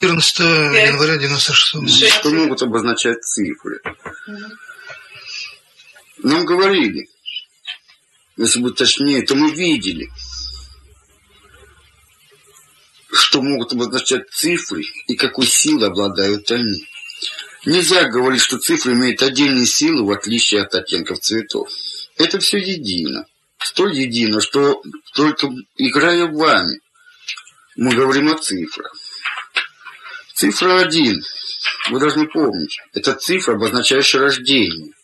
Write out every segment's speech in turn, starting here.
14 января 96 Что могут обозначать цифры? Нам говорили, если быть точнее, то мы видели, что могут обозначать цифры и какой силой обладают они. Нельзя говорить, что цифры имеют отдельные силы, в отличие от оттенков цветов. Это все едино. Столь едино, что только играя вами, мы говорим о цифрах. Цифра один. Вы должны помнить. Это цифра, обозначающая рождение.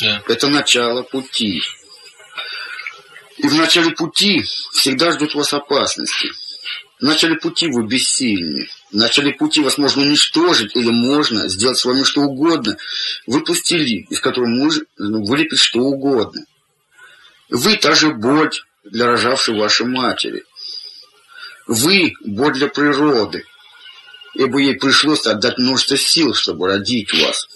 Да. Это начало пути. И в начале пути всегда ждут вас опасности. В начале пути вы бессильны. В начале пути вас можно уничтожить или можно сделать с вами что угодно. Вы пластилин, из которого можно вылепить что угодно. Вы та же боль для рожавшей вашей матери. Вы – боль для природы, ибо ей пришлось отдать множество сил, чтобы родить вас.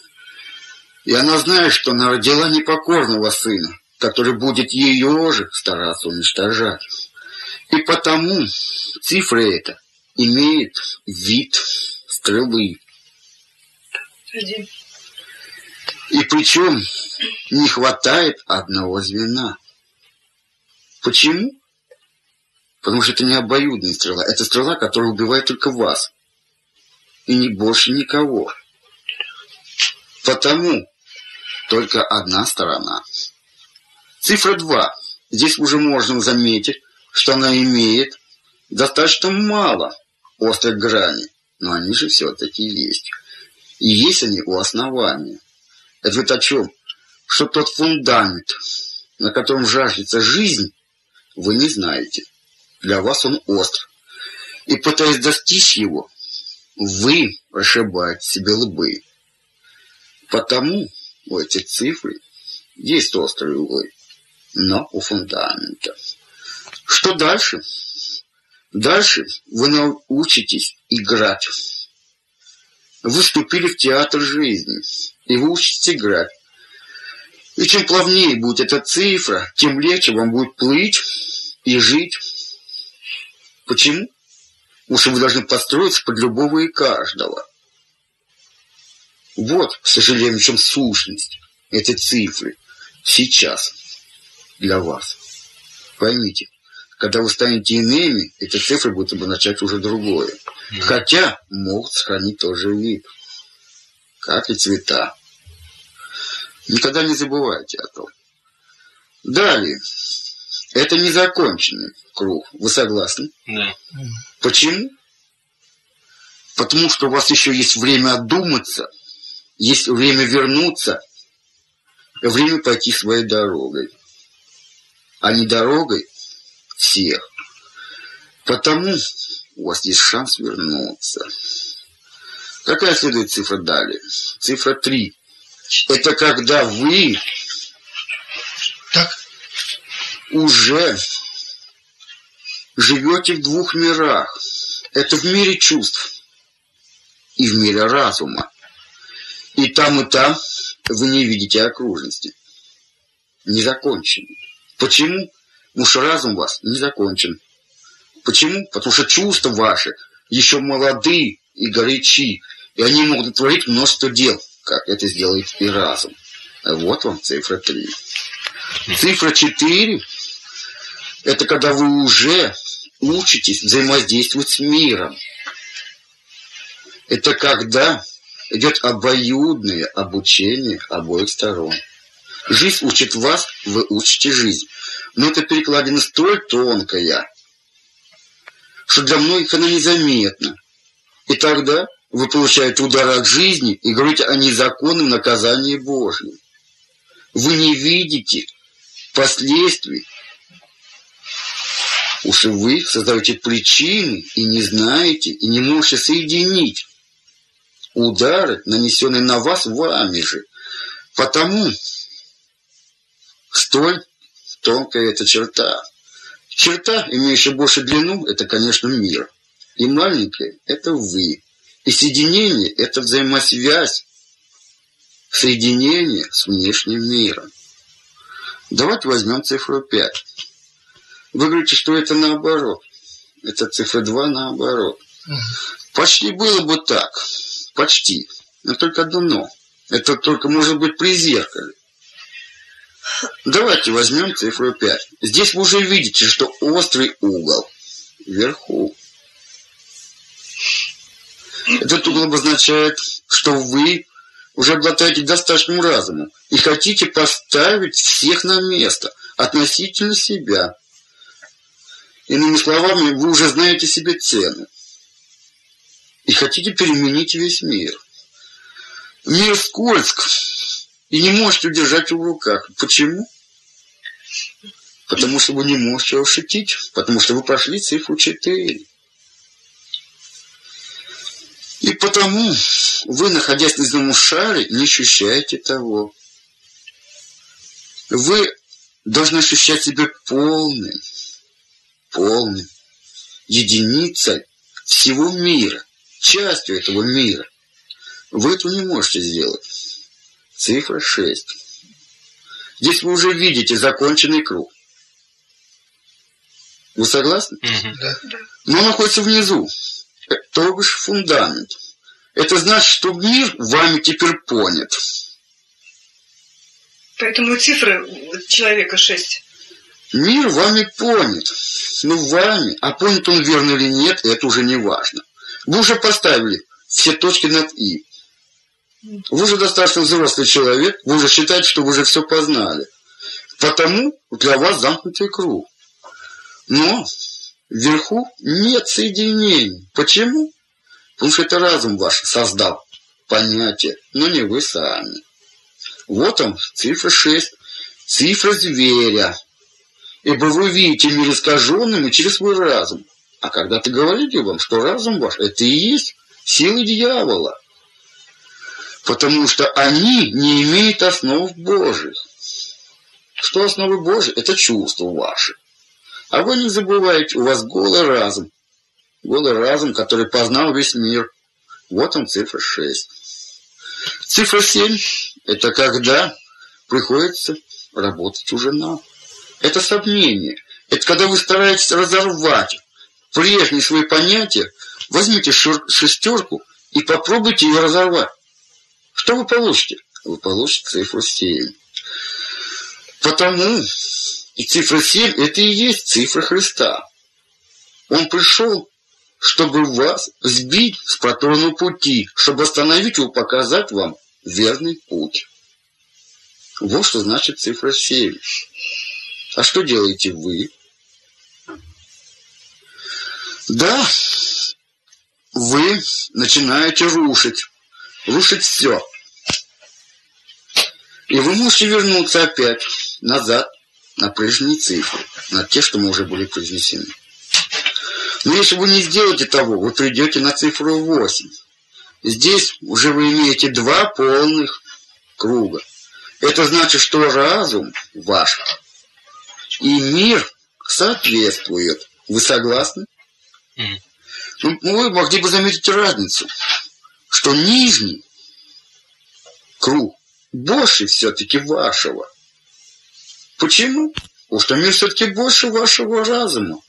И она знает, что она родила непокорного сына, который будет ее же стараться уничтожать. И потому цифра эта имеет вид стрелы. Один. И причем не хватает одного звена. Почему? Потому что это не обоюдная стрела. Это стрела, которая убивает только вас. И не больше никого. Потому только одна сторона. Цифра 2. Здесь уже можно заметить, что она имеет достаточно мало острых граней. Но они же все-таки есть. И есть они у основания. Это говорит о чем? Что тот фундамент, на котором жаждется жизнь, вы не знаете. Для вас он остр. И пытаясь достичь его, вы ошибаете себе лбы. Потому у этих цифр есть острые углы, но у фундамента. Что дальше? Дальше вы научитесь играть. Вы вступили в театр жизни, и вы учитесь играть. И чем плавнее будет эта цифра, тем легче вам будет плыть и жить. Почему? Потому что вы должны построиться под любого и каждого. Вот, к сожалению, в чем сущность этой цифры сейчас для вас. Поймите, когда вы станете иными, эти цифры будут обозначать уже другое. Хотя могут сохранить тот же вид, как и цвета. Никогда не забывайте о том. Далее. Это незаконченный круг. Вы согласны? Да. Почему? Потому что у вас еще есть время отдуматься, есть время вернуться, время пойти своей дорогой. А не дорогой всех. Потому у вас есть шанс вернуться. Какая следует цифра далее? Цифра 3. Это когда вы Так, уже живете в двух мирах. Это в мире чувств и в мире разума. И там, и там вы не видите окружности. Не закончен. Почему? Потому что разум вас не закончен. Почему? Потому что чувства ваши еще молоды и горячи, и они могут творить множество дел, как это сделает и разум. Вот вам цифра 3. Цифра 4 – это когда вы уже учитесь взаимодействовать с миром. Это когда идет обоюдное обучение обоих сторон. Жизнь учит вас, вы учите жизнь. Но это перекладина столь тонкая, что для многих она незаметна. И тогда вы получаете удар от жизни и говорите о незаконном наказании Божьем. Вы не видите последствий. Уж вы создаете причины и не знаете, и не можете соединить удары, нанесенные на вас вами же. Потому столь тонкая эта черта. Черта, имеющая больше длину, это, конечно, мир. И маленькая – это вы. И соединение – это взаимосвязь, соединение с внешним миром. Давайте возьмем цифру 5. Вы говорите, что это наоборот. Это цифра 2 наоборот. Почти было бы так. Почти. Но только одно но. Это только может быть при зеркале. Давайте возьмем цифру 5. Здесь вы уже видите, что острый угол вверху. Этот угол обозначает, что вы уже обладаете достаточным разумом и хотите поставить всех на место относительно себя. Иными словами, вы уже знаете себе цену и хотите переменить весь мир. Мир скользк, и не можете удержать его в руках. Почему? Потому что вы не можете его шутить, потому что вы прошли цифру 4. И потому вы, находясь на земном шаре, не ощущаете того. Вы должны ощущать себя полным, полным, единицей всего мира, частью этого мира. Вы этого не можете сделать. Цифра 6. Здесь вы уже видите законченный круг. Вы согласны? Да. Но он находится внизу. То бишь фундамент. Это значит, что мир вами теперь понят. Поэтому цифры человека 6. Мир вами понят. Ну, вами. А понят он верно или нет, это уже не важно. Вы уже поставили все точки над «и». Вы уже достаточно взрослый человек, вы уже считаете, что вы уже все познали. Потому для вас замкнутый круг. Но вверху нет соединений. Почему? Потому что это разум ваш создал понятие, но не вы сами. Вот он, цифра 6, цифра зверя. Ибо вы видите мир искаженным через свой разум. А когда-то говорили вам, что разум ваш – это и есть силы дьявола. Потому что они не имеют основ Божьих. Что основы Божьи? Это чувства ваши. А вы не забывайте, у вас голый разум. Голый разум, который познал весь мир. Вот он, цифра 6. Цифра 7 – это когда приходится работать уже нам. Это сомнение. Это когда вы стараетесь разорвать прежние свои понятия. Возьмите шестерку и попробуйте ее разорвать. Что вы получите? Вы получите цифру 7. Потому и цифра 7 – это и есть цифра Христа. Он пришел, чтобы вас сбить с проторного пути, чтобы остановить его, показать вам верный путь. Вот что значит цифра 7. А что делаете вы? Да, вы начинаете рушить. Рушить все. И вы можете вернуться опять назад на прежние цифры, на те, что мы уже были произнесены. Но если вы не сделаете того, вы придете на цифру 8. Здесь уже вы имеете два полных круга. Это значит, что разум ваш и мир соответствуют. Вы согласны? Мгм. Ну, вы могли бы заметить разницу, что нижний круг больше все-таки вашего. Почему? Потому что мир все-таки больше вашего разума.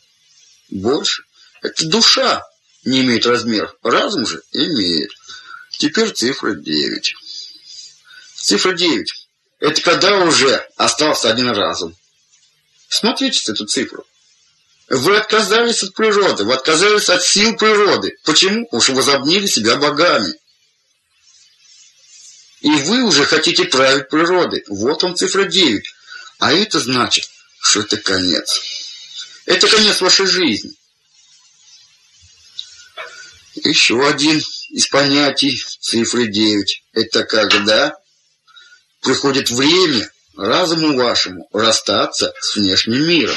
Больше. Это душа не имеет размеров. Разум же имеет. Теперь цифра 9. Цифра 9. Это когда уже остался один разум. Смотрите эту цифру. Вы отказались от природы, вы отказались от сил природы. Почему? Потому что возобнили себя богами. И вы уже хотите править природой. Вот он, цифра 9. А это значит, что это конец. Это конец вашей жизни. Еще один из понятий цифры 9. Это когда приходит время разуму вашему расстаться с внешним миром.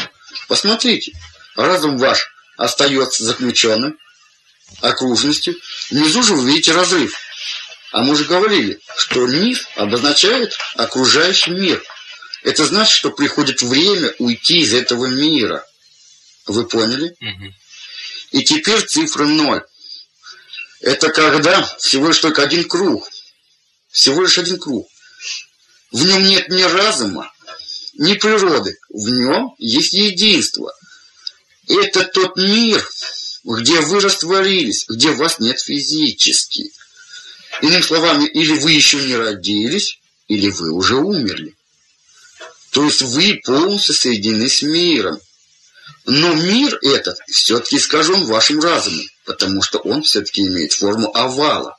Посмотрите, разум ваш остается заключенным окружностью. Внизу же вы видите разрыв. А мы же говорили, что низ обозначает окружающий мир. Это значит, что приходит время уйти из этого мира. Вы поняли? И теперь цифра 0. Это когда всего лишь только один круг. Всего лишь один круг. В нем нет ни разума, ни природы. В нем есть единство. Это тот мир, где вы растворились, где вас нет физически. Иными словами, или вы еще не родились, или вы уже умерли. То есть вы полностью соединены с миром. Но мир этот все-таки искажен вашим разумом, потому что он все-таки имеет форму овала,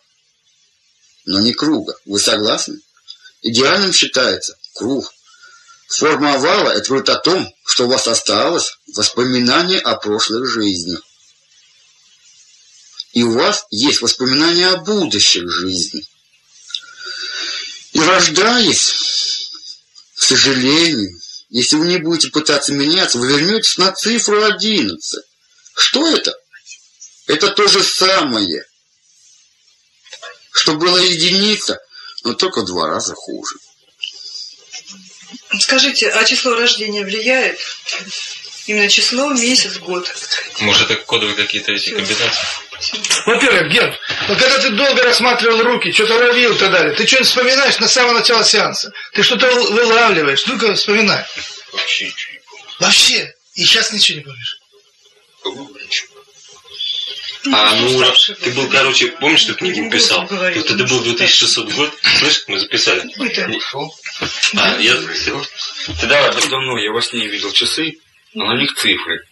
но не круга. Вы согласны? Идеальным считается круг. Форма овала – это говорит о том, что у вас осталось воспоминание о прошлых жизнях. И у вас есть воспоминания о будущих жизнях. И рождаясь, к сожалению, если вы не будете пытаться меняться, вы вернетесь на цифру 11. Что это? Это то же самое, что было единица, но только в два раза хуже. Скажите, а число рождения влияет? Именно число, месяц, год. Может, это кодовые какие-то эти комбинации? Во-первых, Ген, ну когда ты долго рассматривал руки, что-то ловил и так далее, ты что-нибудь вспоминаешь на самого начала сеанса? Ты что-то вылавливаешь? Ну-ка, вспоминай. Вообще ничего не помню. Вообще. И сейчас ничего не помнишь. По-моему, ничего. А, ну, уставший ты был, короче, помнишь, что книгу писал? Говорил, Вот это был 2600 год, слышишь, мы записали. А, я... Ты давай, давно я во сне видел часы, а на них цифры.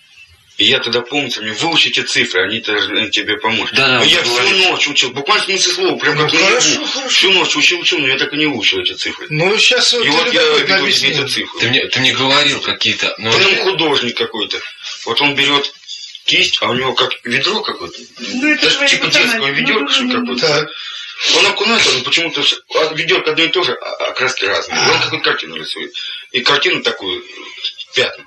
И я тогда помню, мне выучи эти цифры, они должны тебе помочь. Да, да, но я говори. всю ночь учил, буквально в смысле слова, прям Ну, как хорошо, наяву. хорошо. Всю ночь учил, учил, но я так и не выучил эти цифры. Ну, сейчас вот И ты вот я веду эти цифры. ты мне, ты мне говорил какие-то, ну, Потом художник какой-то. Вот он берет кисть, а у него как ведро какое-то. Ну, это Даже типа детского ведерка, Ну, что ну, ну, какое-то. Он окунается, но почему-то ведерко одно и то же, а а краски разные. Он какую-то картину рисует. И картину такую, пятна.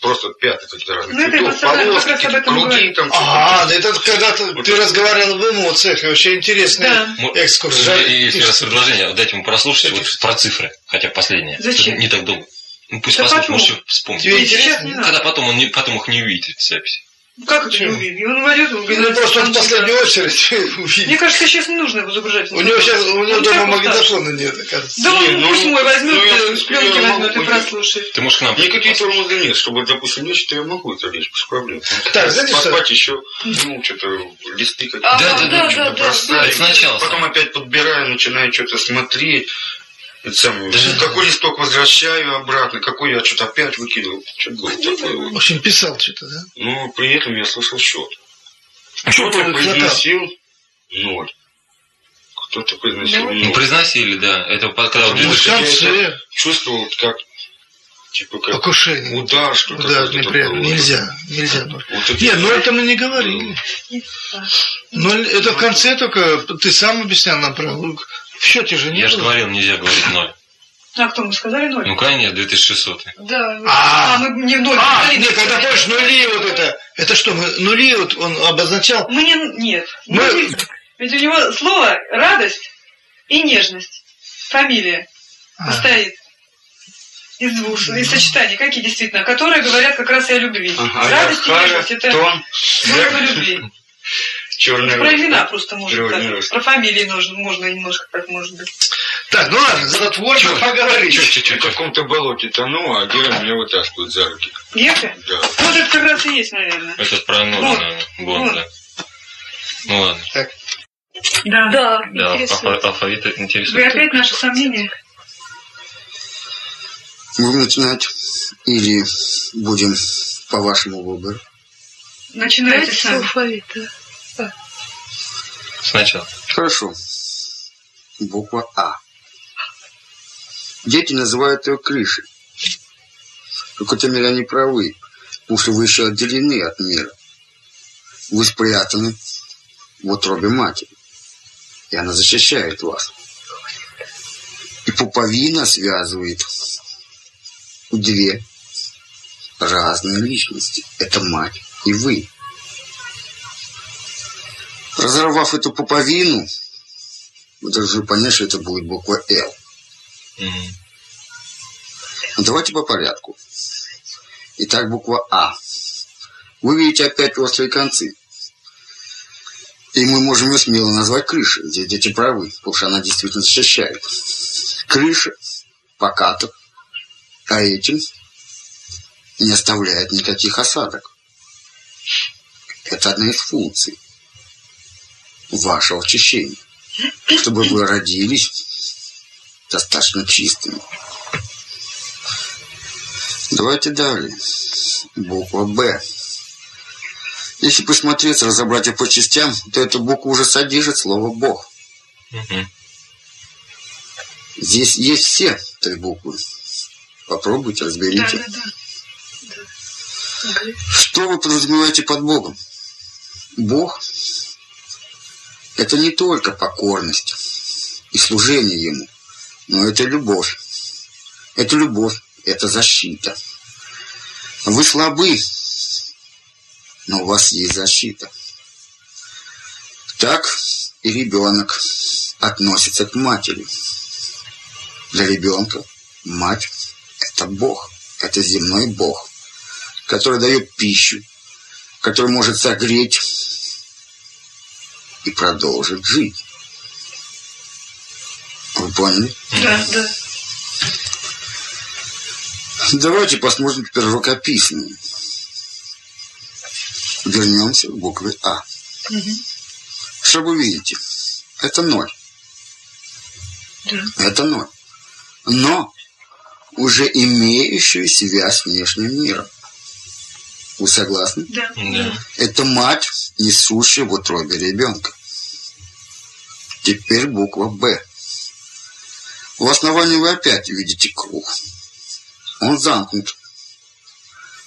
Просто пятна какие-то разные. Ну, цветов, полоски, как раз круги там. А, что-то. да это когда ты, Вот ты разговаривал в эмоциях, и вообще интересный Да. экскурс. и Если у вас предложение, дайте ему прослушать вот про цифры, хотя последнее. Зачем? Не так долго. Ну, пусть Да послушает, потом. может, вспомнить. Тебе сейчас интересно? Когда потом он не, потом их не увидит, эти записи. Как это не увидит? И Он войдет, он Ну, говорит, просто он в последнюю очередь Мне увидит. кажется, сейчас не нужно его загружать. У него сейчас, у него дома магнитофона нет, оказывается. Да он ну, пусть мой возьмет, ну, э, пленки возьмет и прослушает. Ты можешь к нам... Никакие тормозы нет, чтобы, допустим, лечь, то я могу это лечь, без проблем. Так, знаете что? Поспать еще, ну, что-то, листы какие-то. А, Да, да, да, да, сначала Потом опять подбираю, начинаю что-то смотреть. Это самое, Да. какой листок возвращаю обратно, какой я что-то опять выкидывал. Что-то было такое. В общем, писал что-то, да? Но при этом я слышал счет. А Кто-то произносил ноль. Кто-то произносил Ну, Ну, ноль. произносили, да. Это по- когда вот Ну, в конце чувствовал как, типа, как покушение. удар, что-то. Да, какое-то неприятно. Нельзя, нельзя. ноль. Вот это- Не, ну это мы не говорили. Ноль, это в конце только, ты сам объяснял нам про. В счете же не Я же говорил, нельзя говорить ноль. А кто мы сказали ноль? Ну, конечно, 2600. Да. А. А, мы не ноль А, нет, когда помнишь, нули вот это. Это что, мы, нули вот он обозначал? Мы не... Нет. Мы- Нули. Ведь у него слово радость и нежность. Фамилия А. состоит из двух, из сочетаний, какие действительно, которые говорят как раз и о любви. Ага, Радость и нежность – это Тон, слово любви. черная Про имена просто можно Черный так. Про фамилии нужно, можно немножко так, может быть. Так, ну ладно, за творчество Чё? поговорили. В каком-то болоте тону, а Гера меня вытаскивает за руки. Гека? Да. Вот это как раз и есть, наверное. Это про ноль, Вот. наверное. Гон, Вот. да. Ну ладно. Да. Да, Да, алфа- алфавит Вы интересует. опять наши сомнения? Будем начинать или будем по вашему выбору? Начинайте с алфавита. Сначала. Хорошо. Буква А. Дети называют ее крышей. В какой-то мере они правы, потому что вы еще отделены от мира. Вы спрятаны в утробе матери. И она защищает вас. И пуповина связывает две разные личности. Это мать и вы. Разорвав эту пуповину, вы должны понять, что это будет буква «Л». Ну, давайте по порядку. Итак, буква А. Вы видите опять острые концы. И мы можем ее смело назвать крышей. Здесь дети правы, потому что она действительно защищает. Крыша покатов, а этим не оставляет никаких осадок. Это одна из функций вашего очищения. Чтобы вы родились достаточно чистыми. Давайте далее. Буква «Б». Если посмотреть, разобрать ее по частям, то эту букву уже содержит слово «Бог». Мгм. Здесь есть все три буквы. Попробуйте, Да, разберите. да, да. Что вы подразумеваете под Богом? Бог – это не только покорность и служение Ему, но это любовь. Это любовь, это защита. Вы слабы, но у вас есть защита. Так и ребенок относится к матери. Для ребенка мать – это Бог, это земной Бог который дает пищу, который может согреть и продолжить жить. Вы поняли? Да, да. Давайте посмотрим теперь рукописные. Вернемся к букве А. Мгм. Что вы видите? Это ноль. Да. Это ноль. Но уже имеющую связь с внешним миром. Вы согласны? Да. Да. Это мать, несущая в утробе ребенка. Теперь буква «Б». В основании вы опять видите круг. Он замкнут.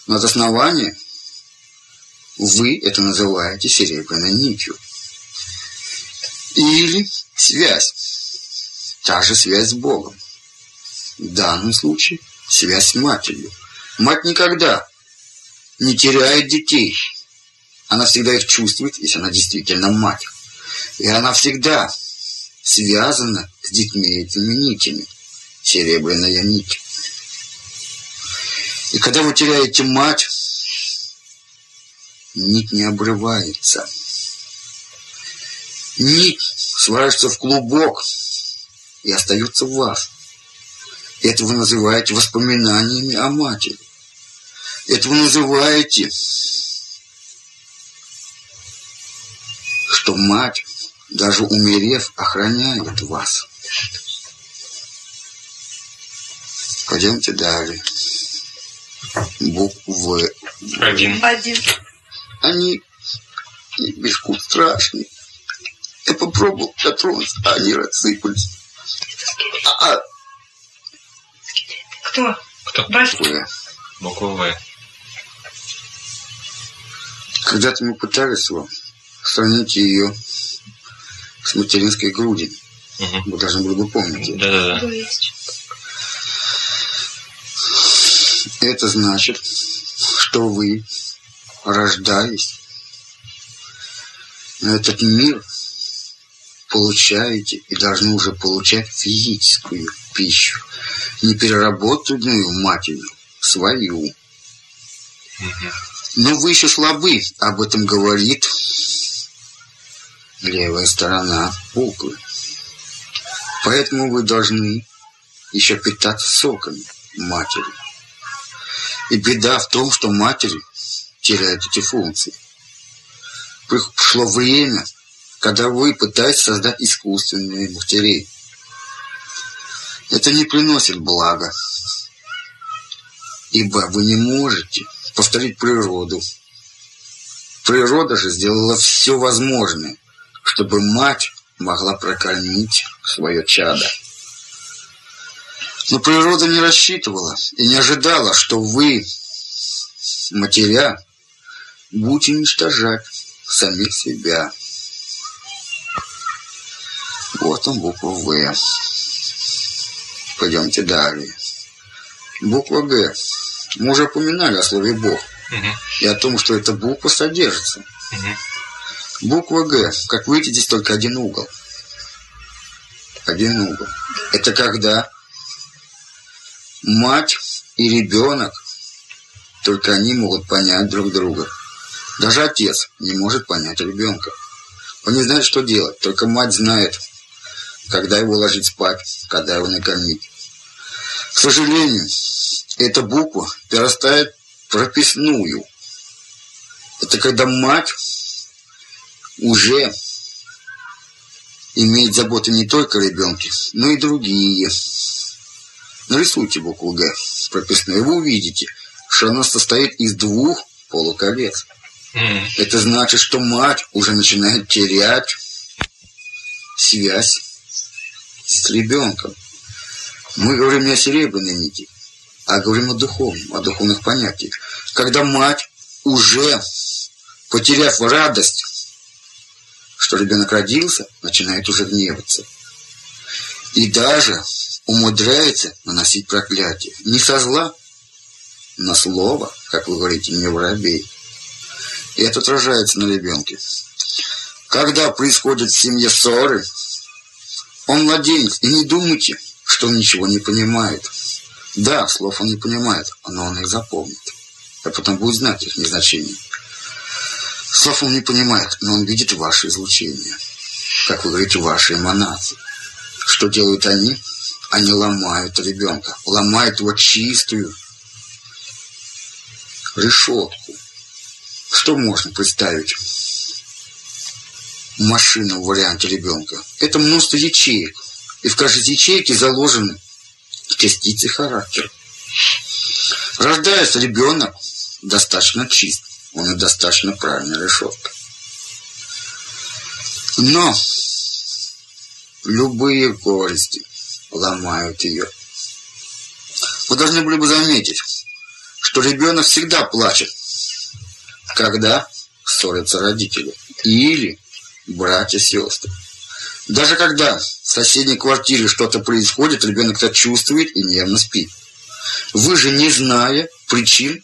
Над основанием вы это называете серебряной нитью. Или связь. Та же связь с Богом. В данном случае связь с матерью. Мать никогда не теряет детей. Она всегда их чувствует, если она действительно мать. И она всегда связана с детьми этими нитями. Серебряная нить. И когда вы теряете мать, нить не обрывается. Нить сваривается в клубок и остается в вас. Это вы называете воспоминаниями о матери. Это вы называете, что мать, даже умерев, охраняет вас. Пойдемте далее. Буквы Один. Один. они не бежкут страшные. Я попробовал дотронуться, а они рассыпались. А, а, Кто? Кто? Вася. вы. Когда-то мы пытались вам сравнить ее с материнской грудью. Мгм. Вы должны были бы помнить. это. Да-да-да. Да, есть. Это значит, что вы, рождаясь на этот мир, получаете и должны уже получать физическую пищу, не переработанную матерью, свою. Мгм. Но вы еще слабы, об этом говорит левая сторона буквы. Поэтому вы должны еще питаться соками матери. И беда в том, что матери теряют эти функции. Пришло время, когда вы пытаетесь создать искусственные матерей. Это не приносит блага, ибо вы не можете повторить природу. Природа же сделала все возможное, чтобы мать могла прокормить свое чадо. Но природа не рассчитывала и не ожидала, что вы, матеря, будете уничтожать самих себя. Вот он, буква В. Пойдемте далее. Буква Г. Мы уже упоминали о слове Бог и о том, что эта буква содержится. Буква Г. Как видите, здесь только один угол. Один угол. Это когда мать и ребенок, только они могут понять друг друга. Даже отец не может понять ребенка. Он не знает, что делать. Только мать знает, когда его ложить спать, когда его накормить. К сожалению, эта буква перерастает в прописную. Это когда мать уже имеет заботы не только о ребенке, но и другие. Нарисуйте букву «Г» прописной, и вы увидите, что она состоит из двух полуколец. Это значит, что мать уже начинает терять связь с ребенком. Мы говорим не о серебряной нити, а говорим о духовном, о духовных понятиях. Когда мать уже, потеряв радость, что ребенок родился, начинает уже гневаться. И даже умудряется наносить проклятие. Не со зла, на слово, как вы говорите, не воробей. И это отражается на ребенке. Когда происходят в семье ссоры, он младенец, и не думайте, что он ничего не понимает. Да, слов он не понимает, но он их запомнит. А потом будет знать их значение. Слов он не понимает, но он видит ваши излучения. Как вы говорите, ваши эманации. Что делают они? Они ломают ребенка. Ломают его чистую решетку. Что можно представить? Машина в варианте ребенка. Это множество ячеек. И в каждой ячейке заложены частицы характера. Рождается ребенок достаточно чист. Он и достаточно правильная решетка. Но любые горести ломают ее. Вы должны были бы заметить, что ребенок всегда плачет, когда ссорятся родители или братья-сестры. Даже когда в соседней квартире что-то происходит, ребенок это чувствует и нервно спит. Вы же, не зная причин,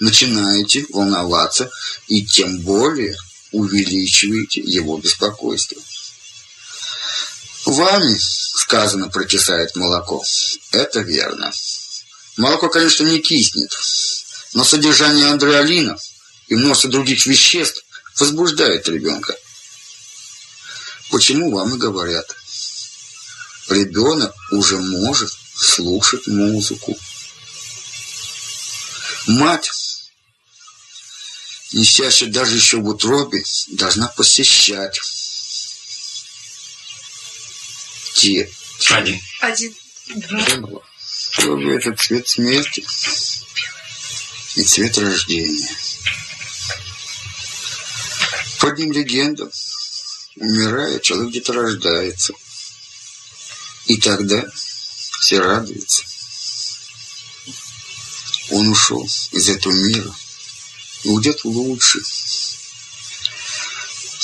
начинаете волноваться и тем более увеличиваете его беспокойство. Вами сказано прокисает молоко. Это верно. Молоко, конечно, не киснет, но содержание андреалина и множество других веществ возбуждает ребенка. Почему вам и говорят? Ребенок уже может слушать музыку. Мать, несящая даже еще в утробе, должна посещать те Один. Один. Два. чтобы это цвет смерти и цвет рождения. По одним легендам, умирая, человек где-то рождается. И тогда все радуются. Он ушел из этого мира и уйдет в лучший.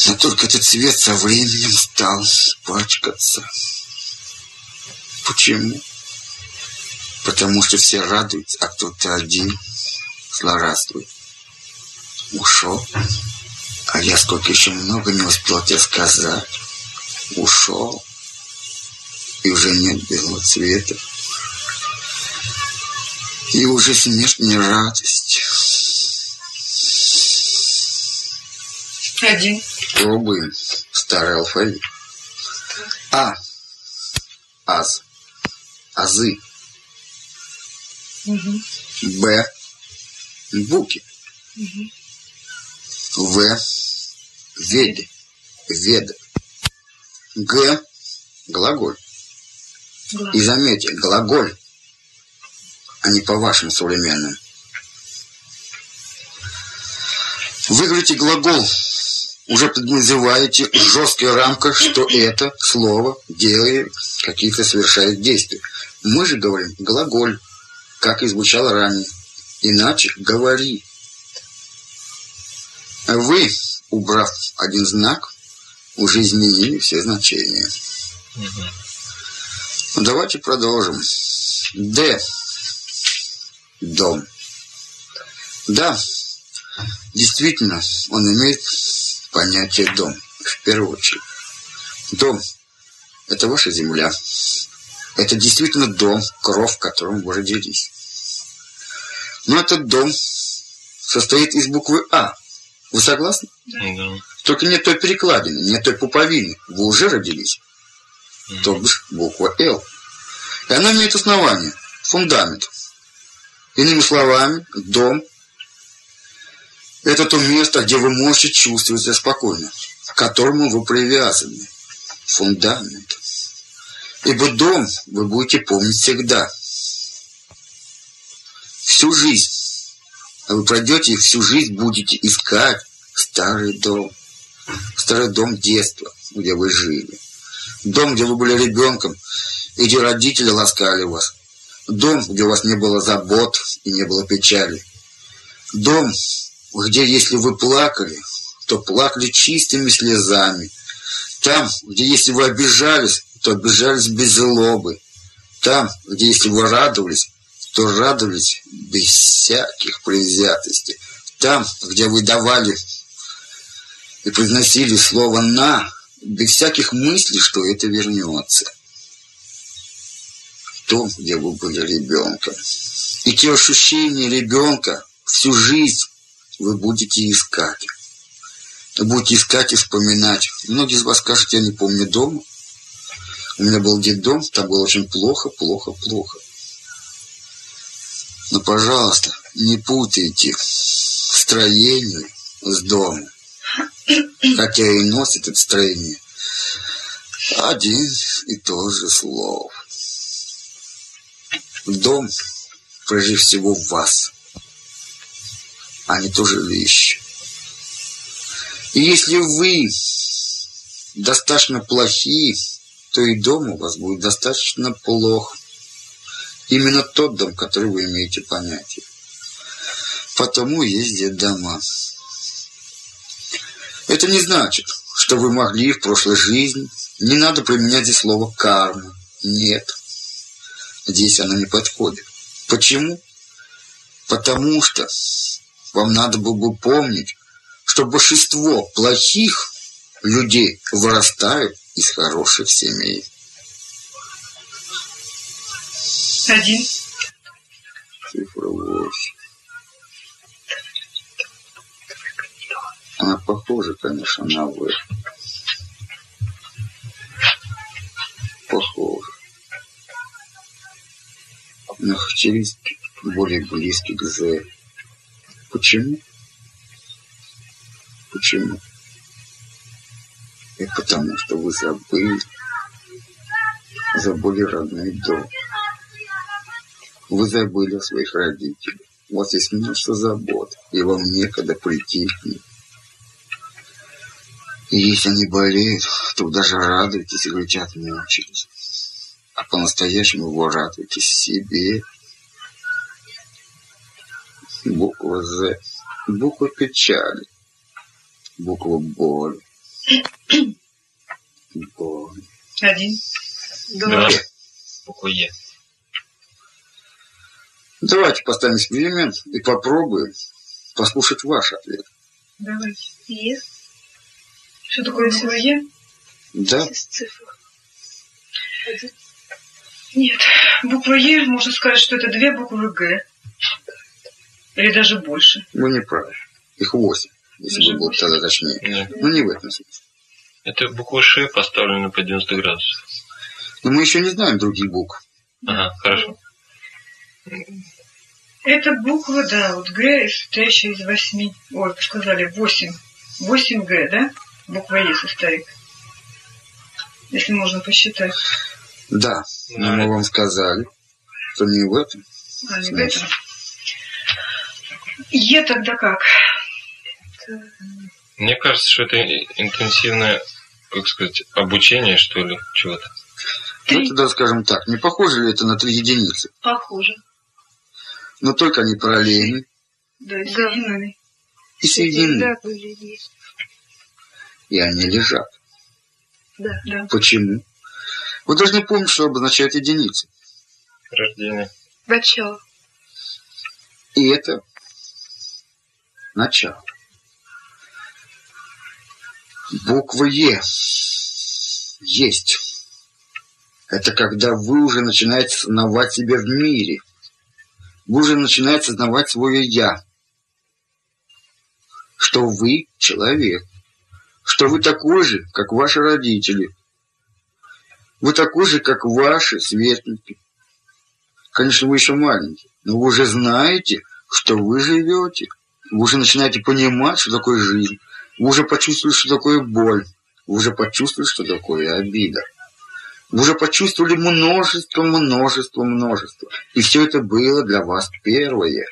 Но только этот цвет со временем стал пачкаться. Почему? Потому что все радуются, а кто-то один злорадствует. Ушел. А я сколько еще много не успел тебе сказать. Ушел. И уже нет белого цвета. И уже смерть не радость. Один. Пробуем старый алфавит. А. Аз. Азы. Мгм. Б. Буки. В. Веды. Веды. Г. Глаголь. И заметьте, глаголь, а не по вашим современным. Вы говорите глагол, уже подназываете в жестких рамках, что это слово делает какие-то совершает действия. Мы же говорим глаголь, как и звучало ранее. Иначе говори. А вы, убрав один знак, уже изменили все значения. Мгм. Давайте продолжим. Д. Дом. Да, действительно, он имеет понятие дом, в первую очередь. Дом – это ваша земля. Это действительно дом, кров, в котором вы родились. Но этот дом состоит из буквы А. Вы согласны? Да. Только нет той перекладины, нет той пуповины. Вы уже родились. То буква «Л». И она имеет основание, фундамент. Иными словами, дом Это то место, где вы можете чувствовать себя спокойно, к которому вы привязаны. Фундамент. Ибо дом вы будете помнить всегда. Всю жизнь. А вы пройдете и всю жизнь будете искать старый дом. Старый дом детства, где вы жили. Дом, где вы были ребенком, и где родители ласкали вас. Дом, где у вас не было забот и не было печали. Дом, где если вы плакали, то плакали чистыми слезами. Там, где если вы обижались, то обижались без злобы. Там, где если вы радовались, то радовались без всяких предвзятостей. Там, где вы давали и произносили слово «на», без всяких мыслей, что это вернется. Том, где вы были ребенком. И те ощущения ребенка всю жизнь вы будете искать. Будете искать и вспоминать. Многие из вас скажут, я не помню дома. У меня был детдом, там было очень плохо, плохо, плохо. Но, пожалуйста, не путайте строение с домом. Хотя и носит это строение один и тот же слов. Дом, прежде всего, в вас, а не то жилище. И если вы достаточно плохие, то и дом у вас будет достаточно плох. Именно тот дом, который вы имеете понятие. Потому ездят дома. Это не значит, что вы могли в прошлой жизни. Не надо применять здесь слово «карма». Нет. Здесь оно не подходит. Почему? Потому что вам надо было бы помнить, что большинство плохих людей вырастают из хороших семей. Один. Цифра 8. Она похожа, конечно, на «В». Похожа. Но характеристики более близки к «З». Почему? Почему? И потому что вы забыли, забыли родной дом. Вы забыли о своих родителях. У вас есть множество забот, и вам некогда прийти к ним. И если они болеют, то даже радуетесь и говорите, отмучились. А по-настоящему вы радуетесь себе. Буква З. Буква печали. Буква боли. Боли. Один. Два. Буква Е. Давайте поставим эксперимент и попробуем послушать ваш ответ. Давайте. Е. Что такое буква Е? Да? Из цифр. Один. Нет. Буква Е, можно сказать, что это две буквы Г. Или даже больше. Вы не правы. Их восемь, если Даже бы было тогда точнее. Да. Но не в этом смысле. Это буква Ш поставлена по 90 градусов. Но мы еще не знаем других букв. Ага, хорошо. Это буква, да, вот Г, состоящая из восьми. Ой, сказали, восемь. Восемь Г, да? Буква Е состоит. Если можно посчитать. Да, но мы вам сказали, что не в этом. А, не в этом. Е тогда как? Мне кажется, что это интенсивное, как сказать, обучение, что ли, чего-то. Ну, тогда скажем так, не похоже ли это на три единицы? Похоже. Но только они параллельны Да, и соединены. и соединены, Да, были есть. И они лежат. Да. Да. Почему? Вы должны помнить, что обозначает единицы. Рождение. Начало. И это начало. Буква Е есть. Это когда вы уже начинаете осознавать себя в мире. Вы уже начинаете осознавать свое «я». Что вы человек. Что вы такой же, как ваши родители. Вы такой же, как ваши сверстники. Конечно, вы еще маленький, но вы уже знаете, что вы живете Вы уже начинаете понимать, что такое жизнь. Вы уже почувствовали, что такое боль. Вы уже почувствовали, что такое обида. Вы уже почувствовали множество, множество, множество. И все это было для вас первое.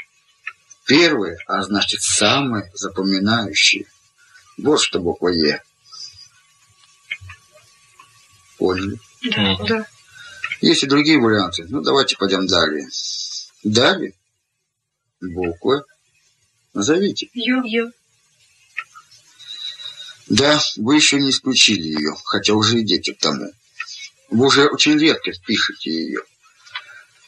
Первое, а значит самое запоминающее. Вот что буква Е. Поняли? Да, да. Есть и другие варианты. Ну, давайте пойдем далее. Далее. Буква. Назовите. Ё. Да, вы еще не исключили ее, хотя уже идете к тому. Вы уже очень редко пишете ее.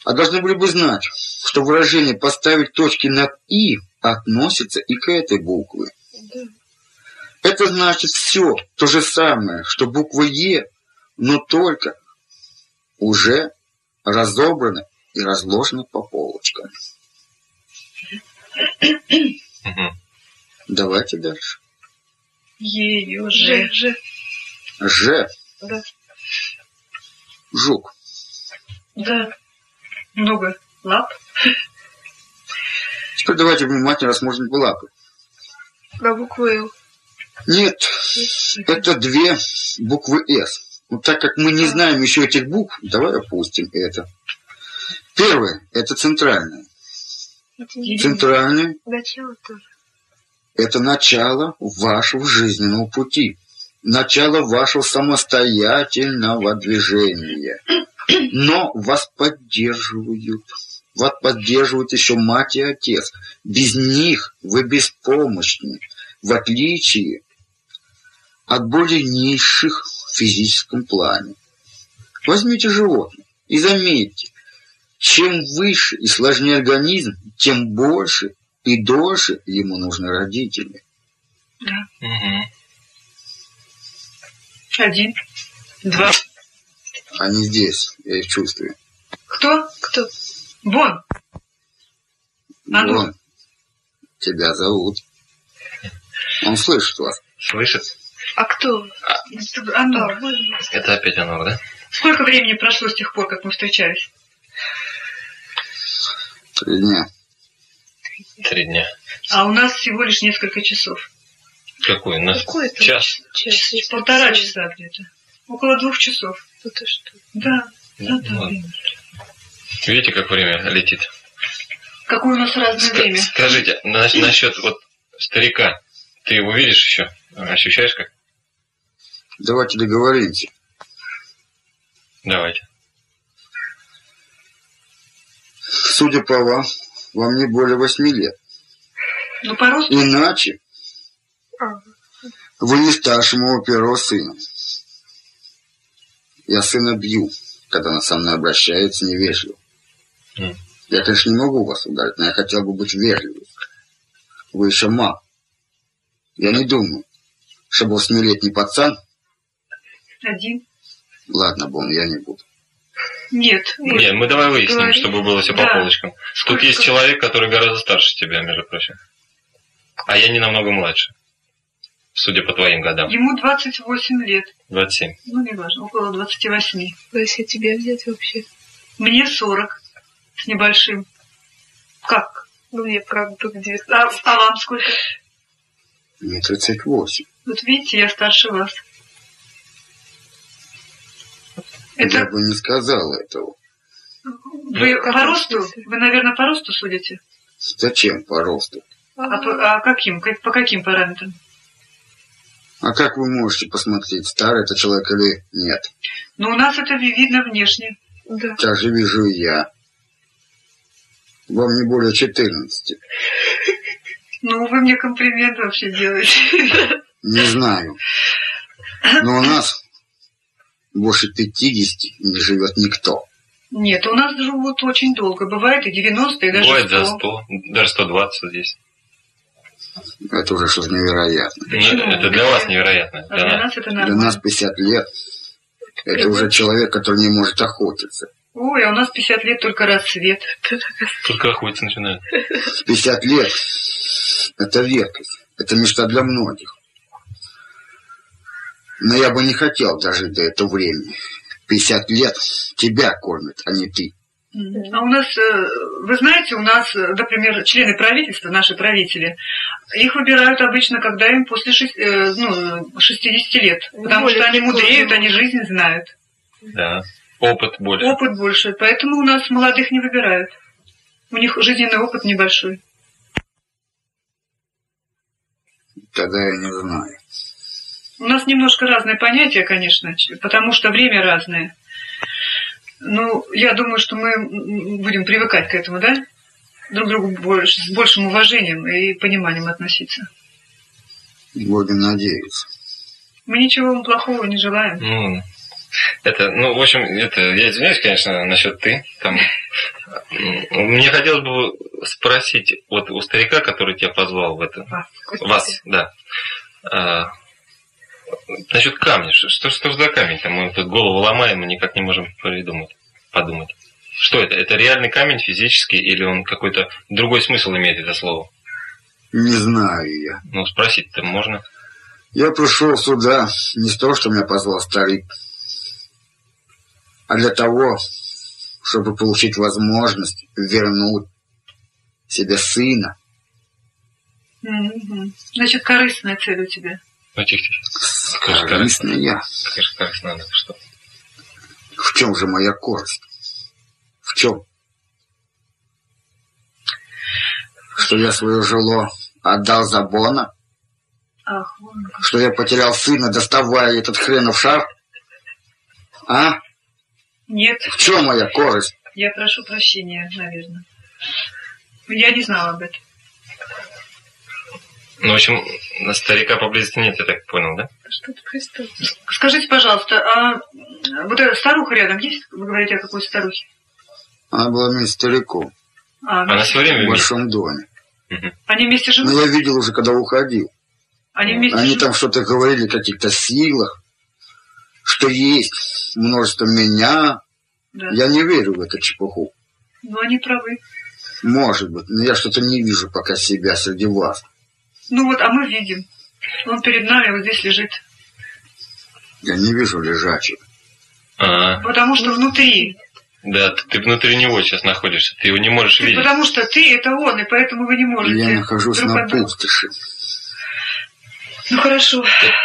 А должны были бы знать, что выражение «поставить точки над «и» относится и к этой букве. Это значит все то же самое, что буква «е», но только уже разобрано и разложено по полочкам. Давайте дальше. Е, Ё, Ж. Ж. Ж. Ж. Да. Жук. Да. Много лап. Теперь давайте внимательно рассмотрим лапы. На букву Л. Нет, это две буквы «С». Ну, так как мы не знаем еще этих букв, давай опустим это. Первое – это центральное. Центральное это начало вашего жизненного пути. Начало вашего самостоятельного движения. Но вас поддерживают. Вас поддерживают еще мать и отец. Без них вы беспомощны, в отличие от более низших в физическом плане. Возьмите животное и заметьте, чем выше и сложнее организм, тем больше и дольше ему нужны родители. Мгм. Один. Два. Они здесь, я их чувствую. Кто? Кто? Вон. А ну. Вон, тебя зовут. Он слышит вас. Слышит? А кто? А, можно. Это опять оно, да? Сколько времени прошло с тех пор, как мы встречались? Три дня. Три дня. А у нас всего лишь несколько часов. Какой? У нас Какой это? час. Час. не Полтора часа где-то. Около двух часов. Ну ты что? Да. Ну, да, да, ладно. время. Видите, как время летит? Какое у нас разное Ска- время. Скажите, на- насчет вот старика, ты его видишь еще? Ощущаешь как? Давайте договоримся. Давайте. Судя по вам, вам не более восьми лет. Ну, по росту Иначе вы не старше моего первого сына. Я сына бью, когда он со мной обращается невежливо. М. Я, конечно, не могу вас ударить, но я хотел бы быть вежливым. Вы еще мал. Я не думаю, чтобы восьмилетний пацан... один. Ладно, Бон, я не буду. Нет. Нет, мы давай выясним, Говори. чтобы было все по Да. полочкам. Тут Сколько- есть человек, который гораздо старше тебя, между прочим. А я не намного младше. Судя по твоим годам. Ему 28 лет. 27. Ну, не важно, около 28. ну если тебя взять вообще. Мне 40 с небольшим. Как? Ну мне правда только 19. А, а вам сколько? Мне 38. Вот видите, я старше вас. Я Это бы не сказал этого. вы в по каком росту? Вы, наверное, по росту судите? Зачем по росту? А, по, а каким? Как- по каким параметрам? А как вы можете посмотреть, старый это человек или нет? Ну, у нас это ви- видно внешне. Да. Так же вижу и я. Вам не более 14. Ну, вы мне комплимент вообще делаете. Не знаю. Но у нас больше 50 не живет никто. Нет, у нас живут очень долго. Бывает и 90, и даже Бывает за 100. 100, даже 120 здесь. Это уже что-то невероятно. Ну, Почему? это для вас невероятно. А Для для нас. это Для нормально. нас 50 лет. Это уже человек, который не может охотиться. Ой, а у нас 50 лет только рассвет. Только охотиться начинают. 50 лет – это редкость. Это мечта для многих. Но я бы не хотел дожить до этого времени. 50 лет тебя кормят, а не ты. А у нас, э, вы знаете, у нас, э, например, члены правительства, наши правители, их выбирают обычно, когда им после шесть- э, ну, 60 лет. Потому Более что они мудреют, они жизнь знают. Да. Опыт больше. Опыт больше. Поэтому у нас молодых не выбирают. У них жизненный опыт небольшой. Тогда я не знаю. У нас немножко разные понятия, конечно, потому что время разное. Ну, я думаю, что мы будем привыкать к этому, да? Друг к другу больше, с большим уважением и пониманием относиться. Будем надеяться. Мы ничего вам плохого не желаем. Ну, это, ну, в общем, это, я извиняюсь, конечно, насчет ты. Там, мне хотелось бы спросить вот у старика, который тебя позвал в это, Вас, Костя. вас, да, А, насчет камня. Что, что, что за камень-то? Мы тут голову ломаем и никак не можем придумать, подумать. Что это? Это реальный камень физический или он какой-то другой смысл имеет это слово? Не знаю я. Ну, спросить-то можно. Я пришел сюда не с того, что меня позвал старик, а для того, чтобы получить возможность вернуть себе сына. Мгм. Значит, корыстная цель у тебя. Корыстная. Скажи, как надо, что? В чем же моя корость? В чем? Что я свое жило отдал за Бона? Ах, вон. Что я потерял сына, доставая этот хренов шар? А? Нет, В чем моя корость? я прошу прощения, наверное. Я не знала об этом. Ну, в общем, старика поблизости нет, я так понял, да? Что ты пристал? Скажите, пожалуйста, а вот эта старуха рядом есть? Вы говорите о какой старухе? Она была вместе с стариком А, Она все время в вместе. большом доме. Они вместе живут? я видел уже, когда уходил. Они вместе Они живут? там что-то говорили о каких-то силах, что есть множество меня. Да. Я не верю в эту чепуху. Ну, они правы. Может быть, но я что-то не вижу пока себя среди вас. Ну вот, а мы видим. Он перед нами вот здесь лежит. Я не вижу лежачего. А, Потому что внутри. да, ты, ты внутри него сейчас находишься, ты его не можешь И видеть. потому что ты это он, и поэтому вы не можете. Я нахожусь друг на пустоши. Ну хорошо.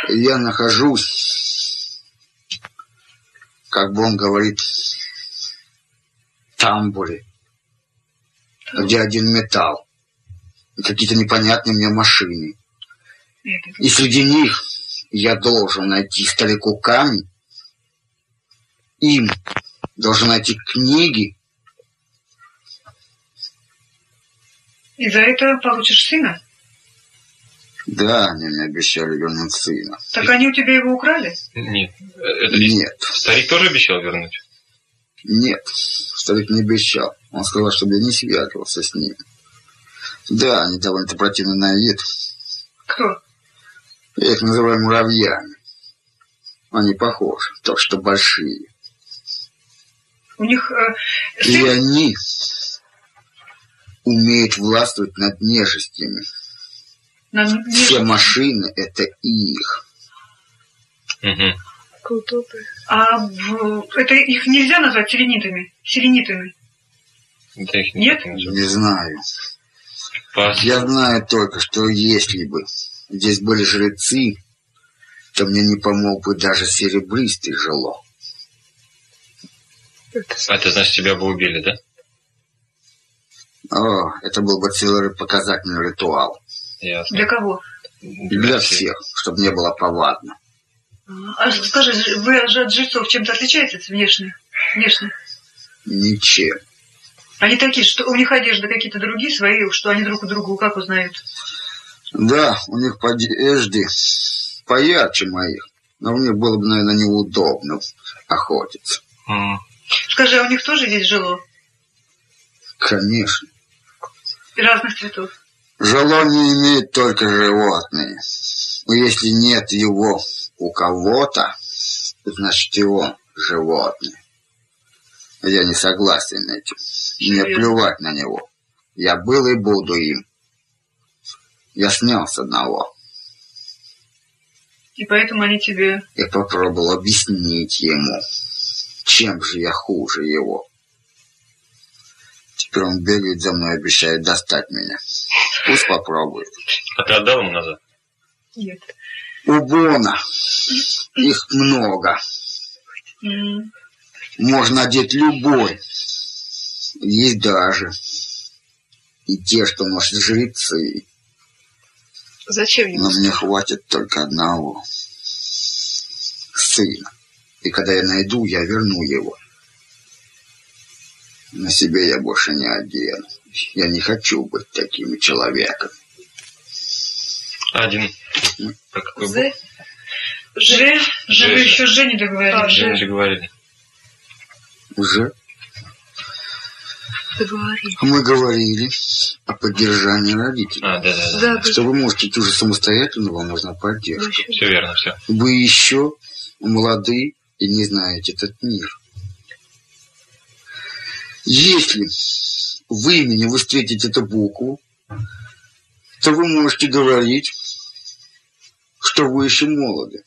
Я нахожусь, как бы он говорит, тамбуре, где один металл, и какие-то непонятные мне машины. Это- И среди них я должен найти старику камень, им должен найти книги, И за это получишь сына? да, они мне обещали вернуть сына. Так они у тебя его украли? Нет, это здесь Нет, старик тоже обещал вернуть? Нет, старик не обещал. Он сказал, чтобы я не связывался с ним. Да, они довольно-то противны на вид. Кто? Я их называю муравьями. Они похожи, только что большие. У них э, И они умеют властвовать над нежестями. На- Все машины — это их. Угу. Круто. А это их нельзя назвать селенитами? Селенитами? Это их Нет? Не знаю. Пас- Я знаю только, что если бы здесь были жрецы, то мне не помог бы даже серебристый жило. Это А это значит, тебя бы убили, да? О, это был бы целый показательный ритуал. Ясно. Для кого? Для всех, чтобы не было повадно. А скажи, вы же от жрецов чем-то отличаетесь внешне? Внешне? Ничем. Они такие, что у них одежда какие-то другие свои, что они друг у друга как узнают? Да, у них по одежде поярче моих. Но у них было бы, наверное, неудобно охотиться. М. Скажи, а у них тоже есть жило? Конечно. И разных цветов? Жило не имеют только животные. Но если нет его у кого-то, значит и он животное. Я не согласен этим. Мне плевать на него. Я был и буду им. Я снял с одного И поэтому они тебе... и попробовал объяснить ему, чем же я хуже его. Теперь он бегает за мной, обещает достать меня. Пусть попробует. А ты отдал ему назад? Нет. У Бона их много. Можно одеть любой. Есть даже и те, что носят жрецы. Зачем ему? Но мне хватит только одного. Сына. И когда я найду, я верну его. На себе я больше не одену. Я не хочу быть таким человеком. Один. Про какой З? бог? Ж? Ж, вы Ж. еще Ж не договорили. А, Ж. не договорили. Уже Договори. мы говорили о поддержании родителей. А, да, да, да. Что вы можете уже самостоятельно, вам нужна поддержка. Все верно, все. Вы еще молоды и не знаете этот мир. Если в имени вы встретите эту букву, то вы можете говорить, что вы еще молоды.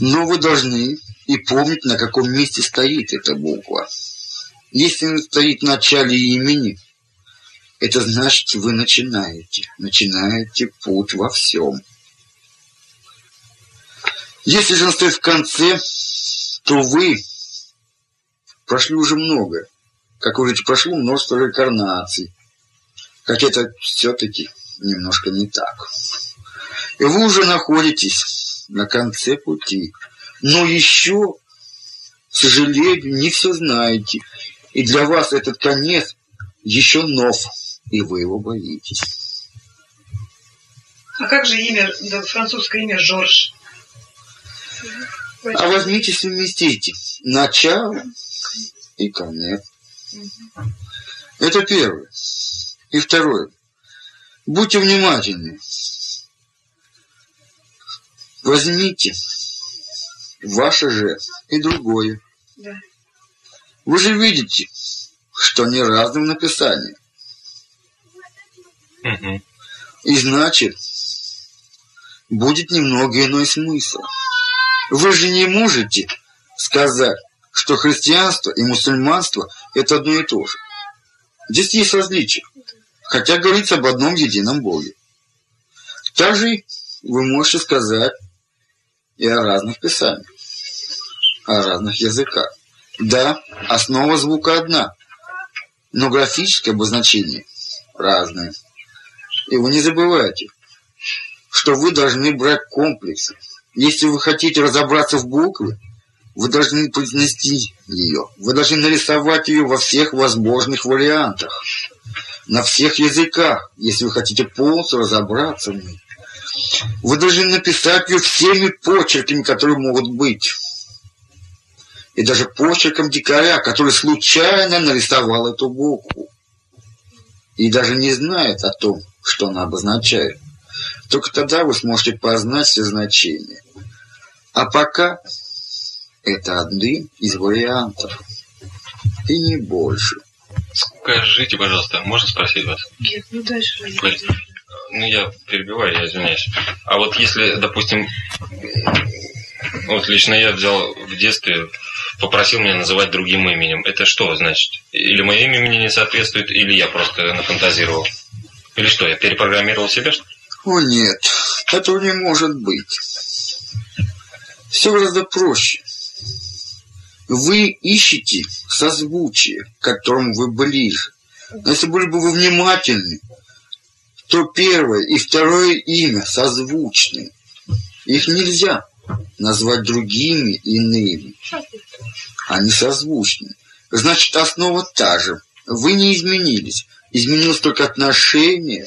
Но вы должны и помнить, на каком месте стоит эта буква. Если она стоит в начале имени, это значит, вы начинаете. Начинаете путь во всем. Если же он стоит в конце, то вы прошли уже многое. Как вы говорите, прошло множество реинкарнаций. Хотя это все-таки немножко не так. И вы уже находитесь на конце пути. Но еще, к сожалению, не все знаете. И для вас этот конец еще нов. И вы его боитесь. А как же имя, да, французское имя Жорж? А возьмите, совместите начало и конец. Это первое. И второе. Будьте внимательны. Возьмите ваше же и другое. Да. Вы же видите, что они разные в написании. Мгм. И значит, будет немного иной смысл. Вы же не можете сказать, что христианство и мусульманство – это одно и то же. Здесь есть различия, хотя говорится об одном едином Боге. Также вы можете сказать и о разных писаниях, о разных языках. Да, основа звука одна, но графическое обозначение разное. И вы не забывайте, что вы должны брать комплекс. Если вы хотите разобраться в букве, вы должны произнести ее. Вы должны нарисовать ее во всех возможных вариантах. На всех языках, если вы хотите полностью разобраться в ней. Вы должны написать ее всеми почерками, которые могут быть. И даже почерком дикаря, который случайно нарисовал эту букву. И даже не знает о том, что она обозначает. Только тогда вы сможете познать все значения. А пока это один из вариантов. И не больше. Скажите, пожалуйста, можно спросить вас? Нет, ну дальше. Ну, я перебиваю, я извиняюсь. А вот если, допустим, вот лично я взял в детстве, попросил меня называть другим именем, это что значит? Или мое имя мне не соответствует, или я просто нафантазировал? Или что, я перепрограммировал себя, что ли? О нет, этого не может быть. Все гораздо проще. Вы ищете созвучие, к которому вы ближе. Но если были бы вы внимательны, то первое и второе имя созвучны. Их нельзя назвать другими иными. Они созвучны. Значит, основа та же. Вы не изменились. Изменилось только отношение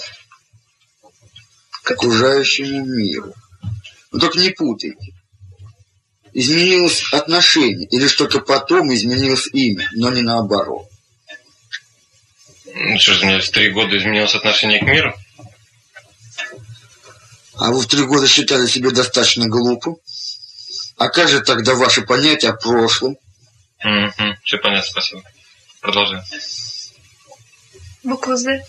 к окружающему миру. Но только не путайте. Изменилось отношение, или что только потом изменилось имя, но не наоборот. Ну, что в три года изменилось отношение к миру? А вы в три года считали себя достаточно глупым? А как же тогда ваши понятия о прошлом? Угу, все понятно, спасибо. Продолжаем. Буква З.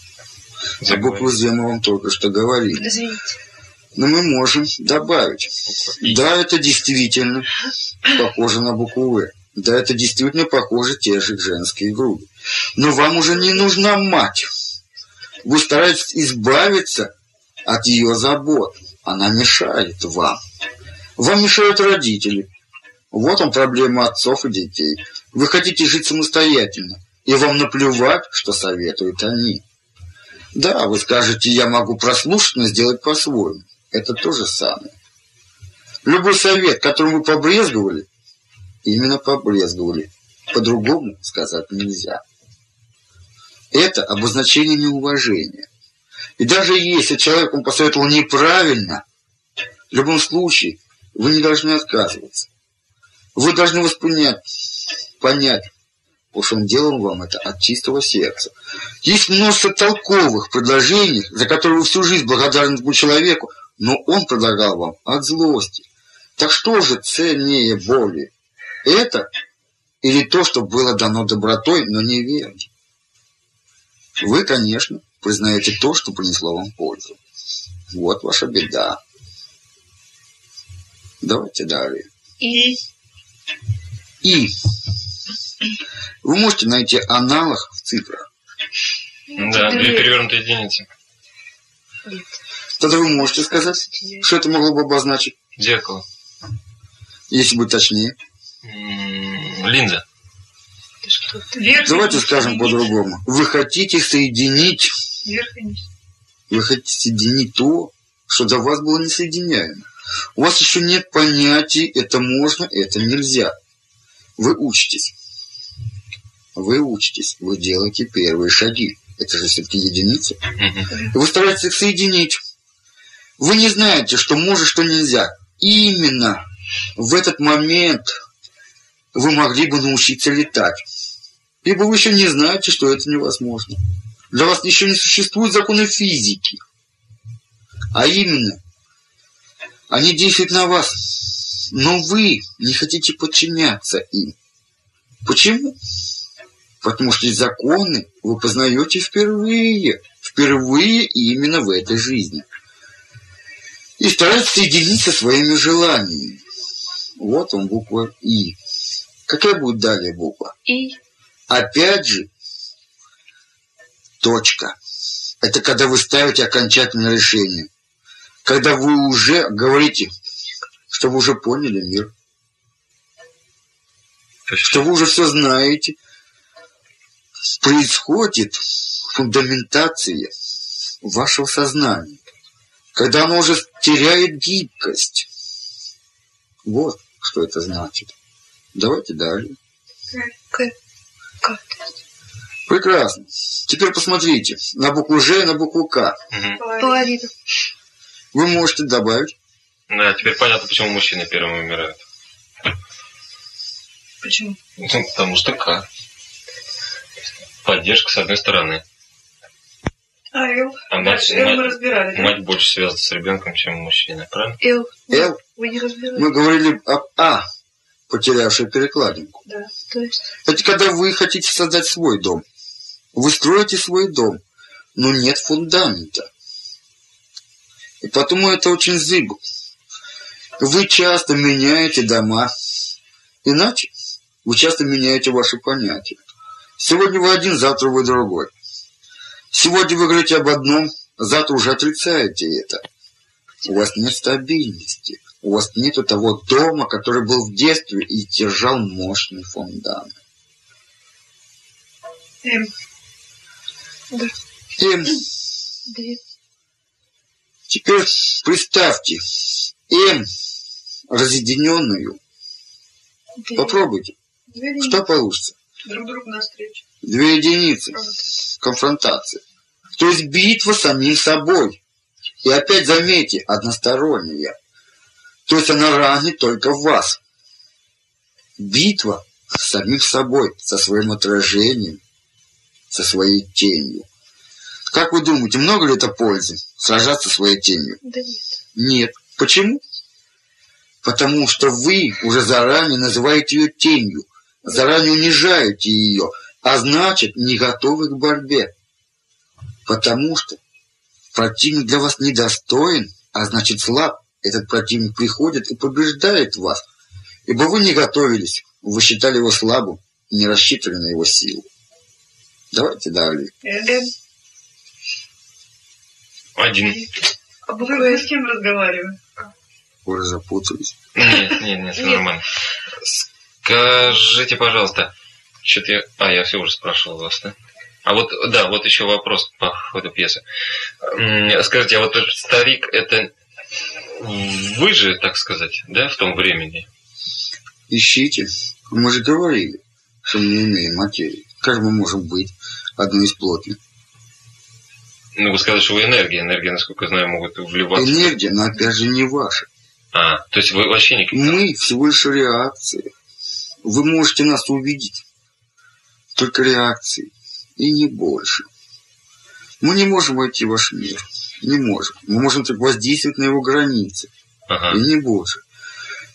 За букву «З» мы вам только что говорили. Извините. Но мы можем добавить. Да, это действительно похоже на букву «В». Да, это действительно похоже те же женские груди. Но вам уже не нужна мать. Вы стараетесь избавиться от ее забот. Она мешает вам. Вам мешают родители. Вот он проблема отцов и детей. Вы хотите жить самостоятельно, и вам наплевать, что советуют они. Да, вы скажете, я могу прослушать, но сделать по-своему. Это то же самое. Любой совет, которым вы побрезговали, именно побрезговали. По-другому сказать нельзя. Это обозначение неуважения. И даже если человек вам посоветовал неправильно, в любом случае вы не должны отказываться. Вы должны воспринять, понять, что он делал вам это от чистого сердца. Есть множество толковых предложений, за которые вы всю жизнь благодарны этому человеку, но он предлагал вам от злости. Так что же ценнее боли? Это или то, что было дано добротой, но неверно? Вы, конечно, признаете то, что принесло вам пользу. Вот ваша беда. Давайте далее. И И вы можете найти аналог в цифрах. Да, две перевернутые единицы. Тогда вы можете сказать, что это могло бы обозначить, Зеркало. если быть точнее. М, Линза. Давайте скажем по-другому. Вы хотите соединить, вы хотите соединить то, что до вас было несоединяемо. У вас еще нет понятий, это можно, это нельзя. Вы учитесь. Вы учитесь, вы делаете первые шаги. Это же все-таки единицы. Вы стараетесь их соединить. Вы не знаете, что может, что нельзя. Именно в этот момент вы могли бы научиться летать. Ибо вы еще не знаете, что это невозможно. Для вас еще не существует законы физики. А именно, они действуют на вас. Но вы не хотите подчиняться им. Почему? Потому что законы вы познаете впервые. Впервые именно в этой жизни. И старайтесь соединиться со своими желаниями. Вот он, буква И. Какая будет далее буква? И Опять же, точка. Это когда вы ставите окончательное решение. Когда вы уже говорите, что вы уже поняли мир. Что вы уже все знаете, происходит фундаментация вашего сознания, когда оно уже теряет гибкость. Вот что это значит. Давайте далее. К. К. Прекрасно. Теперь посмотрите на букву Ж и на букву К. Половина. Вы можете добавить. Да, теперь понятно, почему мужчины первыми умирают. Почему? Ну, Потому что К. Поддержка с одной стороны. А, Эл. А мать, Эл мы мать, разбирали, да? мать больше связана с ребенком, чем мужчина, правильно? Л. Л. Вы не разбираете. Мы говорили об А, потерявшей перекладинку. Да. То есть Это когда вы хотите создать свой дом. Вы строите свой дом, но нет фундамента. И потому это очень зыбко. Вы часто меняете дома. Иначе вы часто меняете ваши понятия. Сегодня вы один, завтра вы другой. Сегодня вы говорите об одном, завтра уже отрицаете это. У вас нет стабильности. У вас нету того дома, который был в детстве и держал мощный фундамент. М. М. две. Теперь представьте М разъединенную. Две. Попробуйте. Две Что получится? друг другу навстречу. Две единицы. Конфронтация. То есть битва с самим собой. И опять заметьте, односторонняя. То есть она ранит только вас. Битва с самим собой, со своим отражением, со своей тенью. Как вы думаете, много ли это пользы сражаться своей тенью? Да нет. Нет. Почему? Потому что вы уже заранее называете ее тенью, заранее унижаете ее, а значит, не готовы к борьбе. Потому что противник для вас недостоин, а значит слаб. Этот противник приходит и побеждает вас. Ибо вы не готовились, вы считали его слабым, не рассчитывали на его силу. Давайте далее. Один. А Вы с кем разговариваете? Вы запутались. Нет, нет, нет, все Нет. нормально. Скажите, пожалуйста, что-то я... А, я все уже спрашивал вас, да? А вот, да, вот еще вопрос по ходу пьесы. Скажите, а вот этот старик, это вы же, так сказать, да, в том времени? Ищите. Мы же говорили, что мы не имеем материи. Как мы можем быть одной из плотных? Ну, вы сказали, что вы энергия. Энергия, насколько я знаю, могут вливаться. Энергия, но опять же не ваша. А, то есть вы вообще не... Мы всего лишь реакции. Вы можете нас увидеть. Только реакции. И не больше. Мы не можем войти в ваш мир. Не можем. Мы можем только воздействовать на его границы. Ага. И не больше.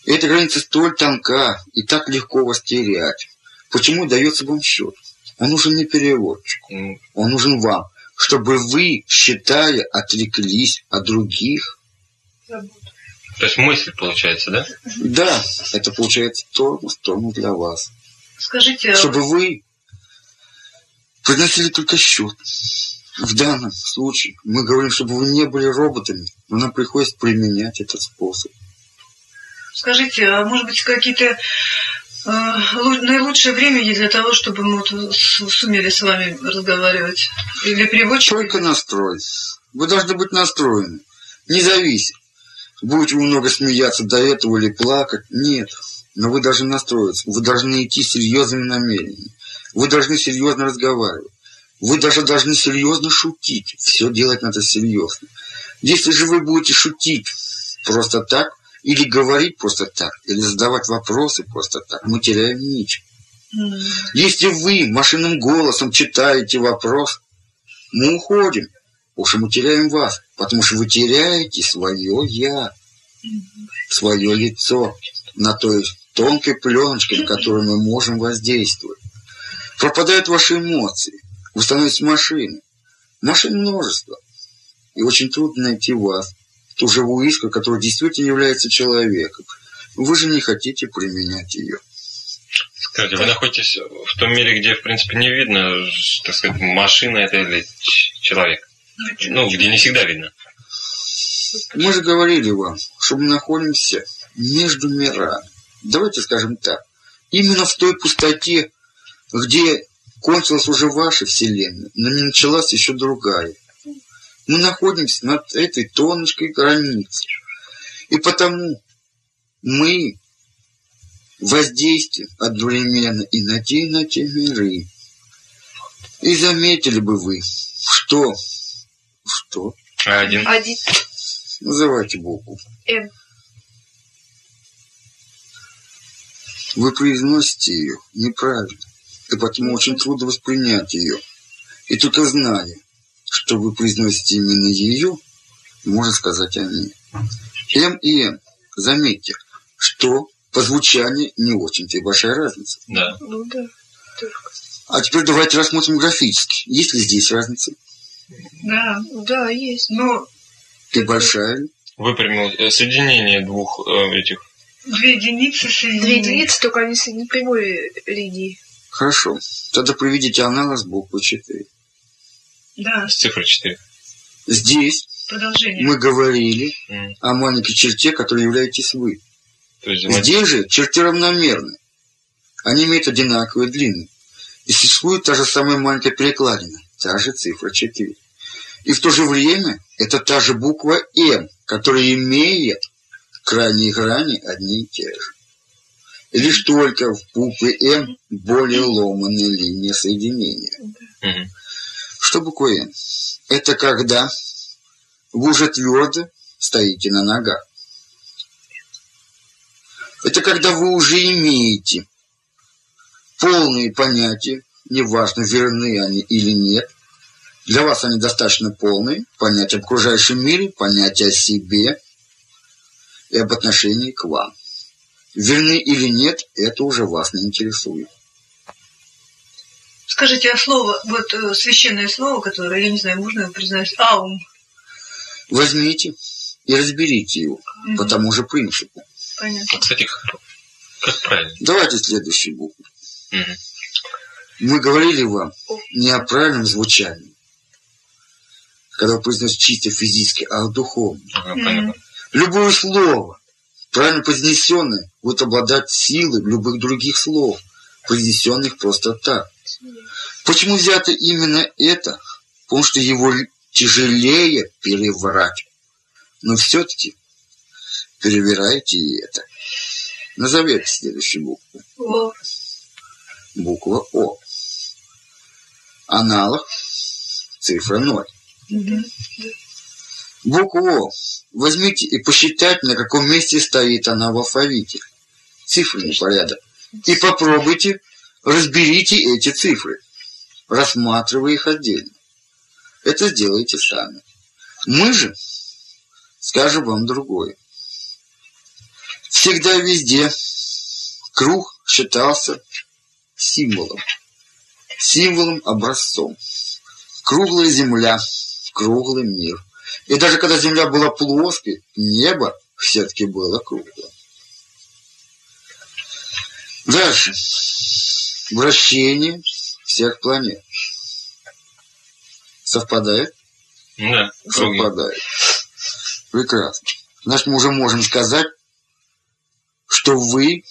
Эта граница столь тонка и так легко вас терять. Почему дается вам счет? Он нужен не переводчику. Он нужен вам, чтобы вы, считая, отвлеклись от других. То есть мысль получается, да? Да, это получается тормоз, тормоз для вас. Скажите, Чтобы вы приносили только счет. В данном случае мы говорим, чтобы вы не были роботами, но нам приходится применять этот способ. скажите, а может быть какие-то э, лу- наилучшее время для того, чтобы мы вот сумели с вами разговаривать? Или переводчик? Только настрой. Вы должны быть настроены. Не зависит. Будете вы много смеяться до этого или плакать. Нет. Но вы должны настроиться. Вы должны идти с серьезными намерениями. Вы должны серьезно разговаривать. Вы даже должны серьезно шутить. Все делать надо серьезно. Если же вы будете шутить просто так, или говорить просто так, или задавать вопросы просто так, мы теряем нить. М. Если вы машинным голосом читаете вопрос, мы уходим. Уж мы теряем вас, потому что вы теряете свое «я», свое лицо на той тонкой пленочке, на которую мы можем воздействовать. Пропадают ваши эмоции. Вы становитесь машиной. Машин множество. И очень трудно найти вас, ту живую искру, которая действительно является человеком. Вы же не хотите применять ее. Скажите, вы находитесь в том мире, где, в принципе, не видно, так сказать, машина это или человек. Ну, где не всегда видно. Мы же говорили вам, что мы находимся между мирами. Давайте скажем так. Именно в той пустоте, где кончилась уже ваша вселенная, но не началась еще другая. Мы находимся над этой тонкой границей. И потому мы воздействуем одновременно и на те, и на те миры. И заметили бы вы, что... Что? Один. Один. Называйте букву. М. Вы произносите ее неправильно, и потому очень трудно воспринять ее. И только зная, что вы произносите именно ее, можно сказать о ней. М и М. Заметьте, что по звучанию не очень-то и большая разница. Да. Ну да. А теперь давайте рассмотрим графически. Есть ли здесь разница? Да. Да, есть. Но И большая ли? Выпрямил э, соединение двух э, этих. две единицы соединены. Две единицы, только они с не прямой линии. Хорошо. Тогда проведите аналог с буквой 4. Да, с цифрой 4. Здесь продолжение. мы говорили М. о маленькой черте, которой являетесь вы. То есть мы- Здесь же черты равномерны. Они имеют одинаковые длины. И существует та же самая маленькая перекладина, та же цифра 4. И в то же время это та же буква М, которая имеет крайние грани одни и те же. Лишь только в букве М более ломаные линии соединения. Мгм. Что буква М? Это когда вы уже твердо стоите на ногах. Это когда вы уже имеете полные понятия, неважно, верны они или нет. Для вас они достаточно полные, понятия об окружающем мире, понятия о себе и об отношении к вам. Верны или нет, это уже вас не интересует. Скажите, а слово, вот э, священное слово, которое, я не знаю, можно его признать, аум. Возьмите и разберите его Мгм. по тому же принципу. Понятно. Кстати, Как правильно? Давайте следующую букву. Мгм. Мы говорили вам не о правильном звучании, когда вы произносите чисто физически, а о духовном. Ага, понятно. Любое слово, правильно произнесенное, будет обладать силой любых других слов, произнесенных просто так. Почему взято именно это? Потому что его тяжелее переврать. Но все-таки перевирайте и это. Назовите следующую букву. О. Буква О. Аналог цифра 0. Букву О возьмите и посчитайте, на каком месте стоит она в алфавите. Цифрный порядок. И попробуйте, разберите эти цифры, рассматривая их отдельно. Это сделайте сами. Мы же скажем вам другое. Всегда везде круг считался символом, символом образцом. Круглая земля, круглый мир. И даже когда земля была плоской, небо все-таки было круглое. Дальше. Вращение всех планет. Совпадает? Да. Совпадает. Прекрасно. Значит, мы уже можем сказать, что вы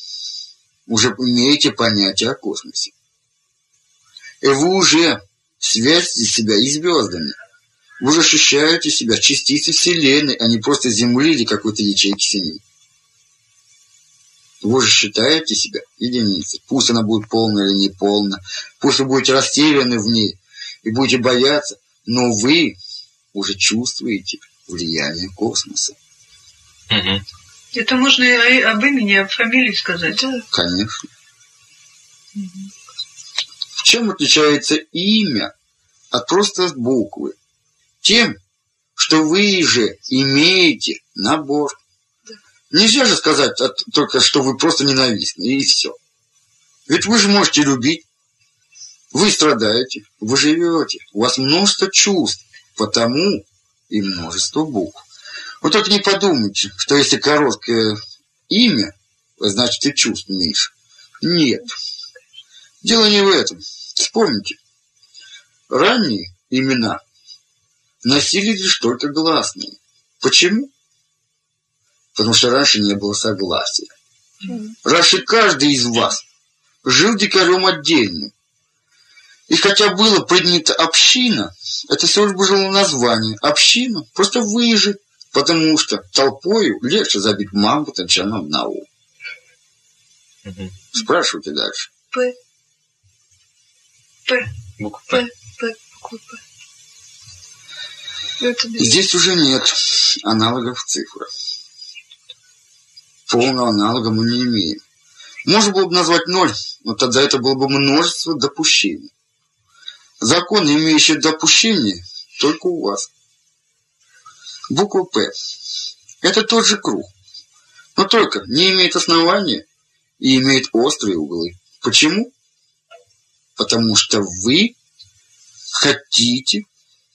уже имеете понятие о космосе. И вы уже связываете себя и звездами. Вы уже ощущаете себя частицей Вселенной, а не просто Земли или какой-то ячейки семьи. Вы же считаете себя единицей. Пусть она будет полная или неполна. Пусть вы будете растеряны в ней и будете бояться. Но вы уже чувствуете влияние космоса. Мгм. Это можно и об имени, об фамилии сказать. Да. Конечно. В чем отличается имя от просто буквы? Тем, что вы же имеете набор. Нельзя же сказать только, что вы просто ненавистны, и все. Ведь вы же можете любить. Вы страдаете, вы живете. У вас множество чувств, потому и множество букв. Вот только не подумайте, что если короткое имя, значит и чувств меньше. Нет. Дело не в этом. Вспомните. Ранние имена носили лишь только гласные. Почему? Потому что раньше не было согласия. Раньше каждый из вас жил дикарем отдельным. И хотя было принято община, это всего лишь было название. Община просто выжить, потому что толпою легче забить мамонта, чем одного. Мгм. Спрашивайте дальше. П. П. Буква П. П. П. Буква П. Здесь уже нет аналогов цифр. Полного аналога мы не имеем. Можно было бы назвать ноль, но тогда это было бы множество допущений. Законы, имеющие допущение, только у вас. Буква «П» – это тот же круг, но только не имеет основания и имеет острые углы. Почему? Потому что вы хотите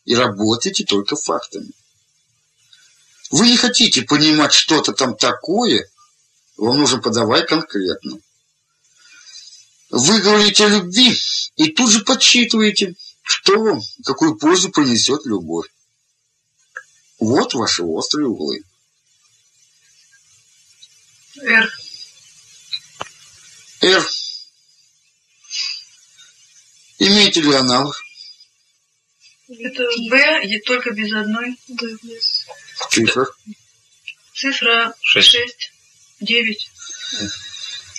и работаете только фактами. Вы не хотите понимать что-то там такое, вам нужно подавать конкретно. Вы говорите о любви и тут же подсчитываете, что вам, какую пользу принесет любовь. Вот ваши острые углы. Р. Р. Имеете ли аналог? Это Б, и только без одной. Да, без. Цифра. Цифра Шесть. 6, 9.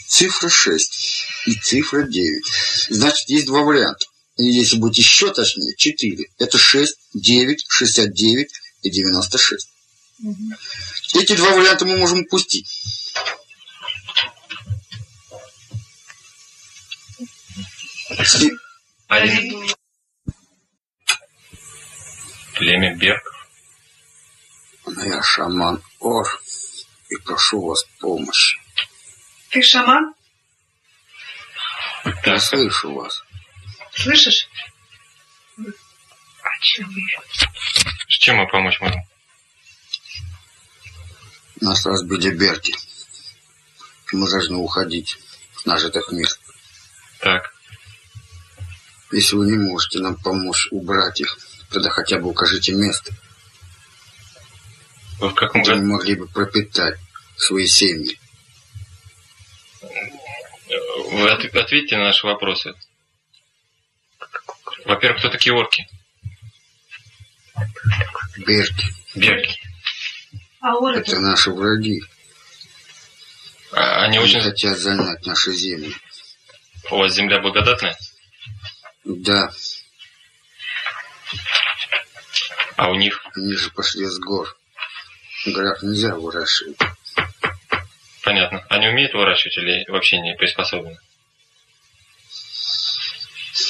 Цифра 6 и цифра 9. Значит, есть два варианта. И если быть еще точнее, 4. Это 6, 9, 69 и 96. Эти два варианта мы можем упустить. Один. Племя Берков. Я шаман Ор и прошу вас помощи. Ты шаман? Я Так, слышу вас. Слышишь? А чем вы? с чем мы помочь можем? Нас разбили Берки. Мы должны уходить с нажитых мест. Так. Если вы не можете нам помочь убрать их, тогда хотя бы укажите место, Вы в каком где мы году? могли бы пропитать свои семьи. Вы от- ответьте на наши вопросы. Во-первых, кто такие орки? Берки Берки. А — оры это наши враги. А Они Они очень... хотят занять наши земли. У вас земля благодатная, Да, а у них... они же пошли с гор. Горах нельзя выращивать. Понятно. Они умеют выращивать или вообще не приспособлены?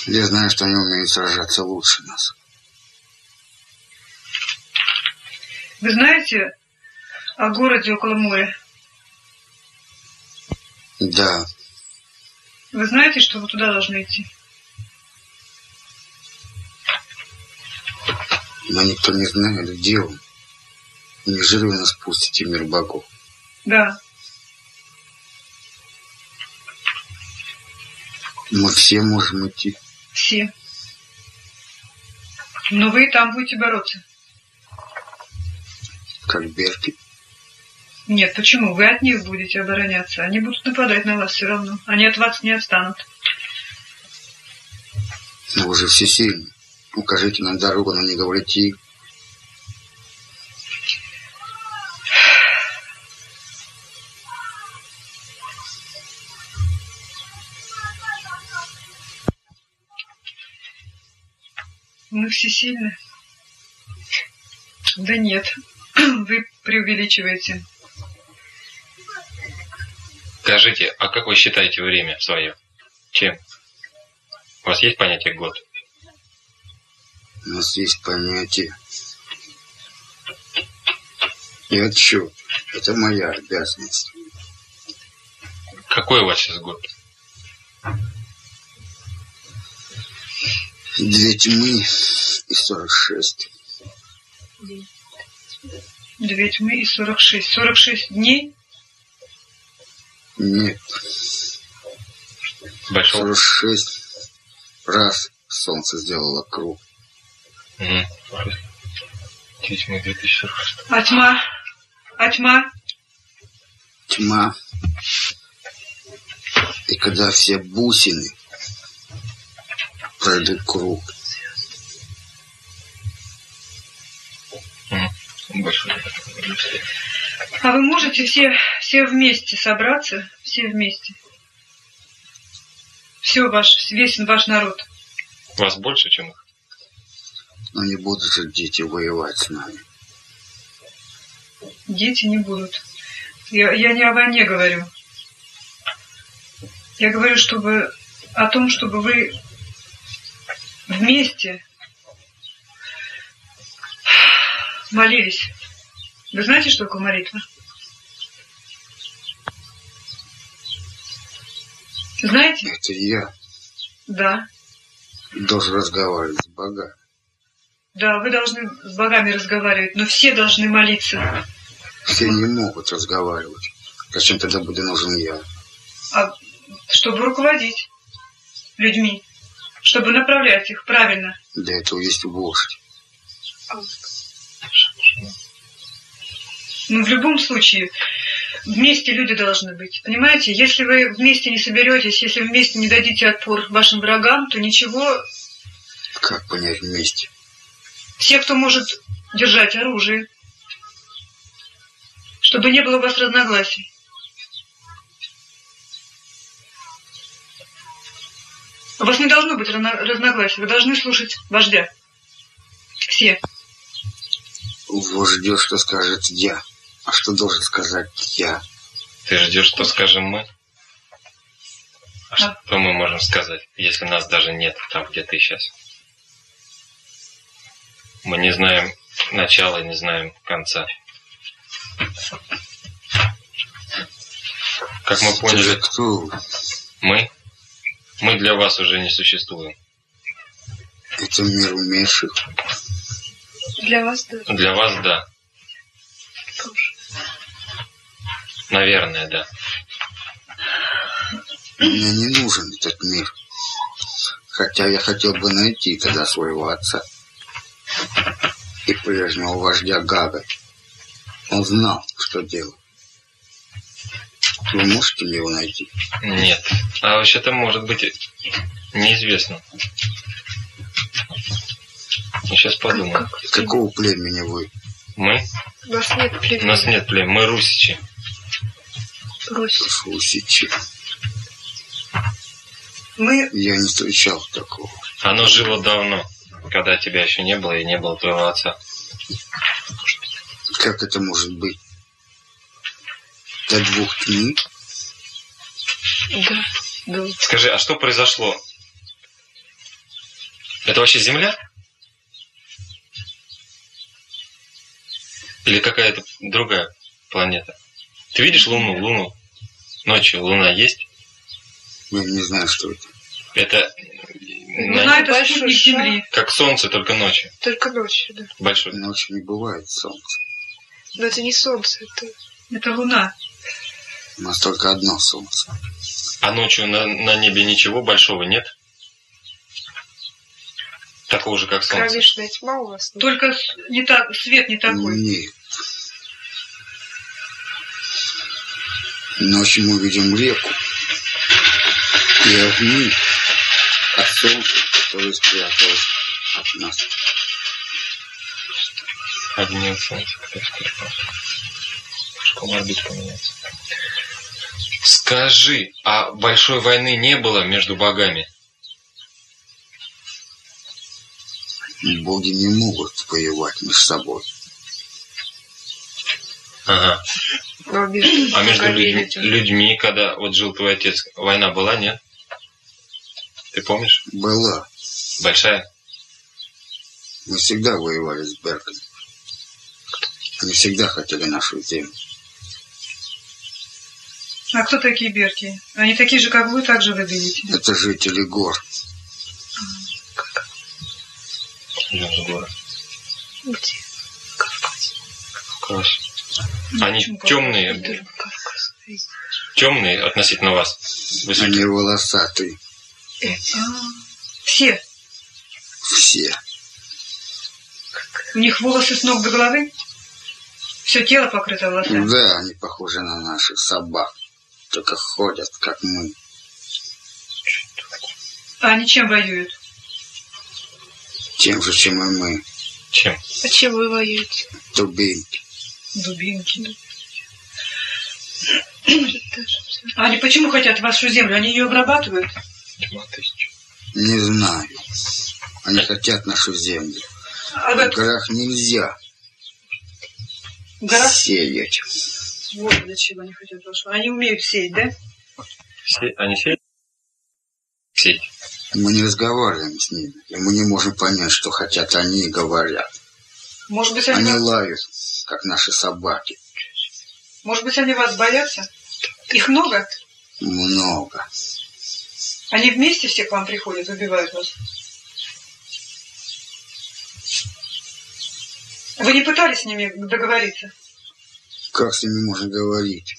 Я знаю, что они умеют сражаться лучше нас. Вы знаете о городе около моря? Да, Вы знаете, что вы туда должны идти? Но никто не знает, где он. Неужели вы нас пустите в мир богов? Да. Мы все можем идти. Все. Но вы и там будете бороться. как берки. Нет, почему? Вы от них будете обороняться. Они будут нападать на вас все равно. Они от вас не отстанут. Но вы же все сильны. Укажите нам дорогу, но не говорите. Мы все сильны. Да нет, вы преувеличиваете. Скажите, а как вы считаете время свое? Чем? У вас есть понятие год? У нас есть понятие. И отчет. Это моя обязанность. Какой у вас сейчас год? Две тьмы и сорок шесть. Две тьмы и 46. 46 дней? Нет, Большого? сорок шесть раз солнце сделало круг. Угу. Тьма 2046. А тьма? А тьма? Тьма. И когда все бусины пройдут круг. А вы можете все, все вместе собраться? Все вместе? Все ваш, весь ваш народ. Вас больше, чем их? Но не будут же дети воевать с нами. Дети не будут. Я, я не о войне говорю. Я говорю, чтобы о том, чтобы вы вместе молились. Вы знаете, что такое молитва? Знаете? Это я Да. должен разговаривать с богами. Да, вы должны с богами разговаривать, но все должны молиться. Все не могут разговаривать. Зачем тогда буду нужен я? А чтобы руководить людьми, чтобы направлять их правильно. Для этого есть вождь. Ну, в любом случае, вместе люди должны быть. Понимаете, если вы вместе не соберетесь, если вместе не дадите отпор вашим врагам, то ничего, Как понять вместе? Все, кто может держать оружие, чтобы не было у вас разногласий. У вас не должно быть разно- разногласий, вы должны слушать вождя. Все. Вождь ждет, что скажет я. А что должен сказать я? Ты ждешь, что скажем мы? А что мы можем сказать, если нас даже нет там, где ты сейчас? Мы не знаем начала, не знаем конца. Как мы поняли, мы, мы для вас уже не существуем. Это мир умерших. Для вас тоже. Для вас да. Наверное, да. Мне не нужен этот мир. Хотя я хотел бы найти тогда своего отца. И прежнего вождя Гага. Он знал, что делать. Вы можете мне его найти? Нет. А вообще-то может быть неизвестно. Я сейчас подумаю. Какого племени вы? Мы? У нас нет У племени. нас нет племени. Мы русичи. Русь. Русичи. Мы Я не встречал такого. Оно жило давно, когда тебя еще не было и не было твоего отца. Как это может быть? До двух книг? Да, да. Скажи, а что произошло? Это вообще Земля? Или какая-то другая планета? Ты видишь Луну? Луну? Ночью Луна есть? Я не знаю, что это. Это Луна это Большой спутник. Земли. как Солнце, только ночью. Только ночью, да. Большой. Ночью не бывает солнца. Но это не солнце, это... Это Луна. У нас только одно солнце. А ночью на, на небе ничего большого нет? Такого же, как Солнце. Кромешная тьма у вас. Только с- не так, свет не такой. Нет. Ночью мы видим реку и огни от солнца, которое спряталось от нас. От Солнца. кто скрипал. Школа орбит поменяется. Скажи, а большой войны не было между богами? Боги не могут воевать между собой. Ага. А между людьми. людьми, когда вот жил твой отец, война была, нет? Ты помнишь? Была. Большая? Мы всегда воевали с Бергами. Они всегда хотели нашу землю. А кто такие Берти? Они такие же, как вы, так же выглядите. Это жители гор. Где? Кавказ. Кавказ. Они темные, темные относительно вас. Они Высокие. А, Все. Все. У них волосы с ног до головы? Все тело покрыто волосами. Да, они похожи на наших собак. Только ходят, как мы. А они чем воюют? Тем же, чем и мы. Чем? А чем вы воюете? Дубинки. Дубинки. Всё. А они почему хотят вашу землю? Они ее обрабатывают? Тысяч. Не знаю. Они хотят нашу землю. А В в горах нельзя горах сеять. вот для чего они хотят вашу. Они умеют сеять, да? Се- Они сеют? Сеять. Мы не разговариваем с ними. И мы не можем понять, что хотят они и говорят. Может быть, они, Они лают, как наши собаки. может быть, они вас боятся? Их много? Много. Они вместе все к вам приходят, убивают вас? Вы не пытались с ними договориться? Как с ними можно говорить,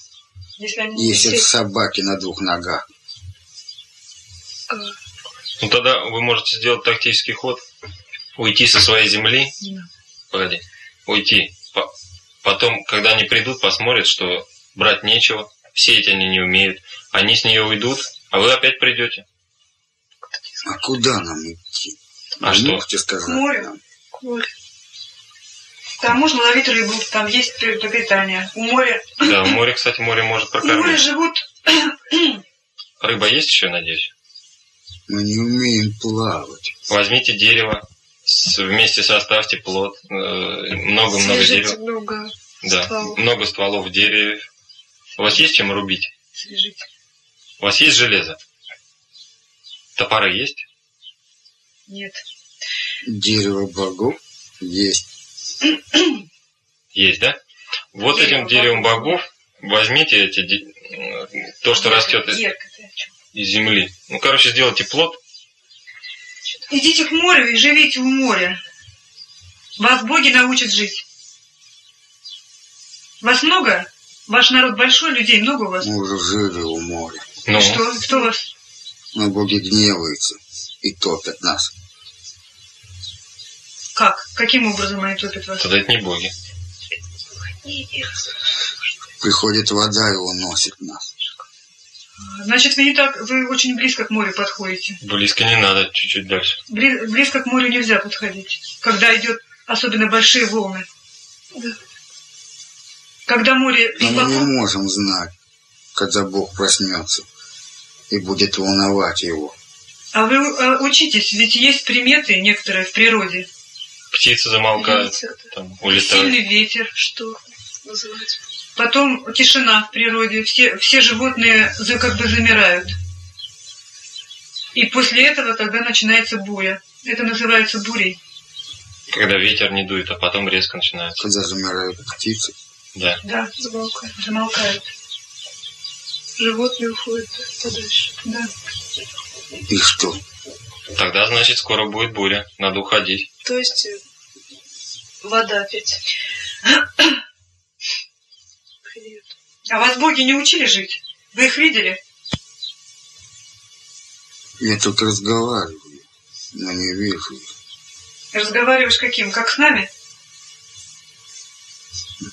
Если они не если все... это собаки на двух ногах? А, Ну тогда вы можете сделать тактический ход. Уйти со своей земли. Да. Погоди. Уйти. По- Потом, когда они придут, посмотрят, что брать нечего. Сеять они не умеют. Они с нее уйдут, а вы опять придете. А куда нам идти? А Вы что? можете сказать К морю. нам? к морю. Там можно ловить рыбу, там есть пропитание. У моря, Да, в море, кстати, море может у моря прокормить. живут... Рыба есть еще, надеюсь? Мы не умеем плавать. Возьмите дерево, с- вместе составьте плод. э, Много-много дерева. много. Да, стволов. много стволов деревьев. У вас есть чем рубить? Свяжите. У вас есть железо? Топоры есть? Нет. Дерево богов есть. Есть, да? Вот Дерево этим деревом богов. богов возьмите эти, то, что растет из, из земли. Ну, короче, сделайте плод. Идите к морю и живите у моря. Вас боги научат жить. Вас много? Ваш народ большой, людей много у вас? Мы уже жили у моря. Ну, Что? Кто вас? Но боги гневаются и топят нас. Как? Каким образом они топят вас? тогда это не боги. Приходит вода и уносит нас. Значит, вы не так, вы очень близко к морю подходите. Близко не надо, чуть-чуть дальше. Бли- близко к морю нельзя подходить, когда идет особенно большие волны. Да. Когда море Но мы не можем знать, когда Бог проснется и будет волновать его. а вы э, учитесь, ведь есть приметы некоторые в природе. Птицы замолкают, там, улетают. Сильный ветер, Что называть? потом тишина в природе, все, все животные за- как бы замирают. И после этого тогда начинается буря. Это называется бурей. Когда ветер не дует, а потом резко начинается. Когда замирают птицы, Да. Да, Замолкает. замолкают. Животные уходят подальше. Да. и что? Тогда, значит, скоро будет буря. Надо уходить. То есть э, вода опять. Привет. А вас боги не учили жить? Вы их видели? Я тут разговариваю, но не вижу их. Разговариваешь каким? Как с нами?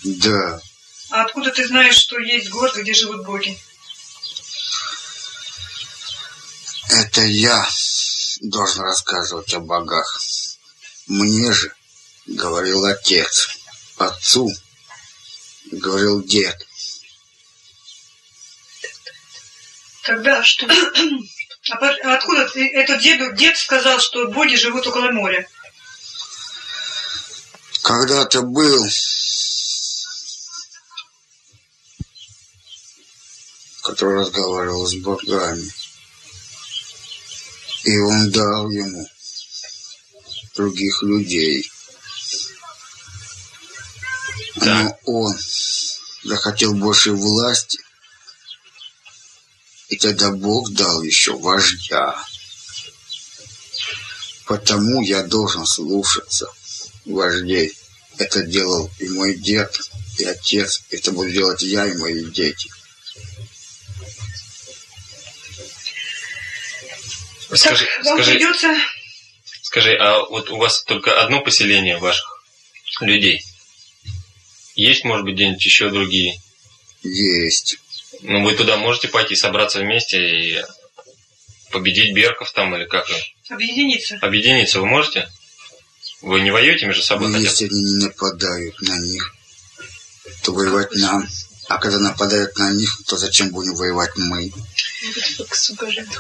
Да, А откуда ты знаешь, что есть город, где живут боги? Это я должен рассказывать о богах. Мне же говорил отец, отцу говорил дед. Тогда что? А откуда ты, этот дед, дед сказал, что боги живут около моря? Когда-то был который разговаривал с богами. И он дал ему других людей. Но он захотел больше власти, и тогда Бог дал еще вождя. Потому я должен слушаться вождей. Это делал и мой дед, и отец. Это буду делать я и мои дети. Скажи, так, вам скажи, придется... скажи, а вот у вас только одно поселение ваших людей? Есть, может быть, где-нибудь еще другие? Есть. Ну, вы туда можете пойти, собраться вместе и победить берков там или как? Объединиться. Объединиться вы можете? Вы не воюете между собой бы? если они не нападают на них, то воевать нам. А когда нападают на них, то зачем будем воевать мы?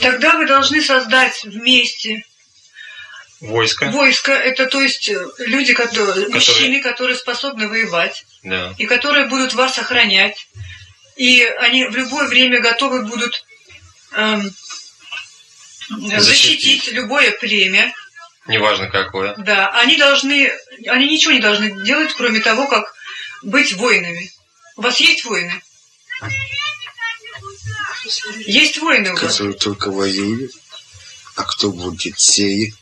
Тогда вы должны создать вместе Войско? войско. Это то есть люди, которые, мужчины, которые способны воевать. Да. и которые будут вас охранять. И они в любое время готовы будут эм, Защитить. защитить любое племя. Неважно какое. Да, они должны, они ничего не должны делать, кроме того, как быть воинами. У вас есть воины? Есть воины у вас? Которые только воюют. А кто будет сеять?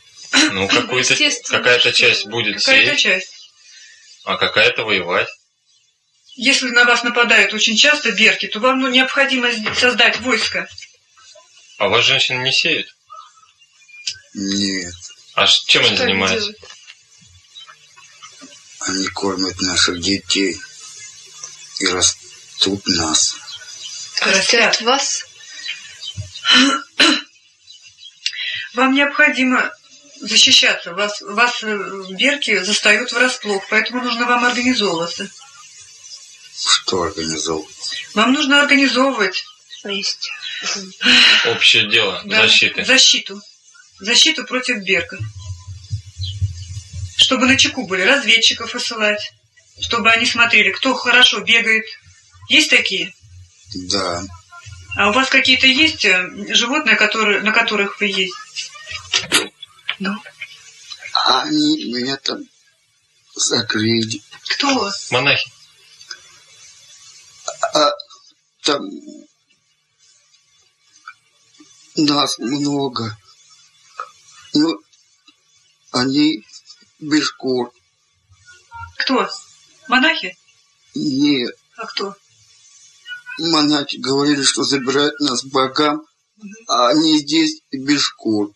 Ну, какую-то, Естественно, какая-то часть будет Какая-то сеять, часть. а какая-то воевать. Если на вас нападают очень часто берки, то вам ну, необходимо создать войско. А у вас женщины не сеют? Нет. А чем они Что они занимаются? делают? Они кормят наших детей и растут нас. Растят вас. Вам необходимо защищаться. Вас, вас э, берки застают врасплох, поэтому нужно вам организовываться. Что организовывать? Вам нужно организовывать Вместе. Общее дело, да, защиты. защиту. Защиту против берков. Чтобы на чеку были, разведчиков высылать. Чтобы они смотрели, кто хорошо бегает. Есть такие? Да. А у вас какие-то есть э, животные, которые, на которых вы есть? Ну, А они меня там закрыли. кто? Монахи. А там нас много. Ну, они без шкур. Кто? Монахи? Нет, А кто? Монахи говорили, что забирают нас к богам, а они здесь без шкур.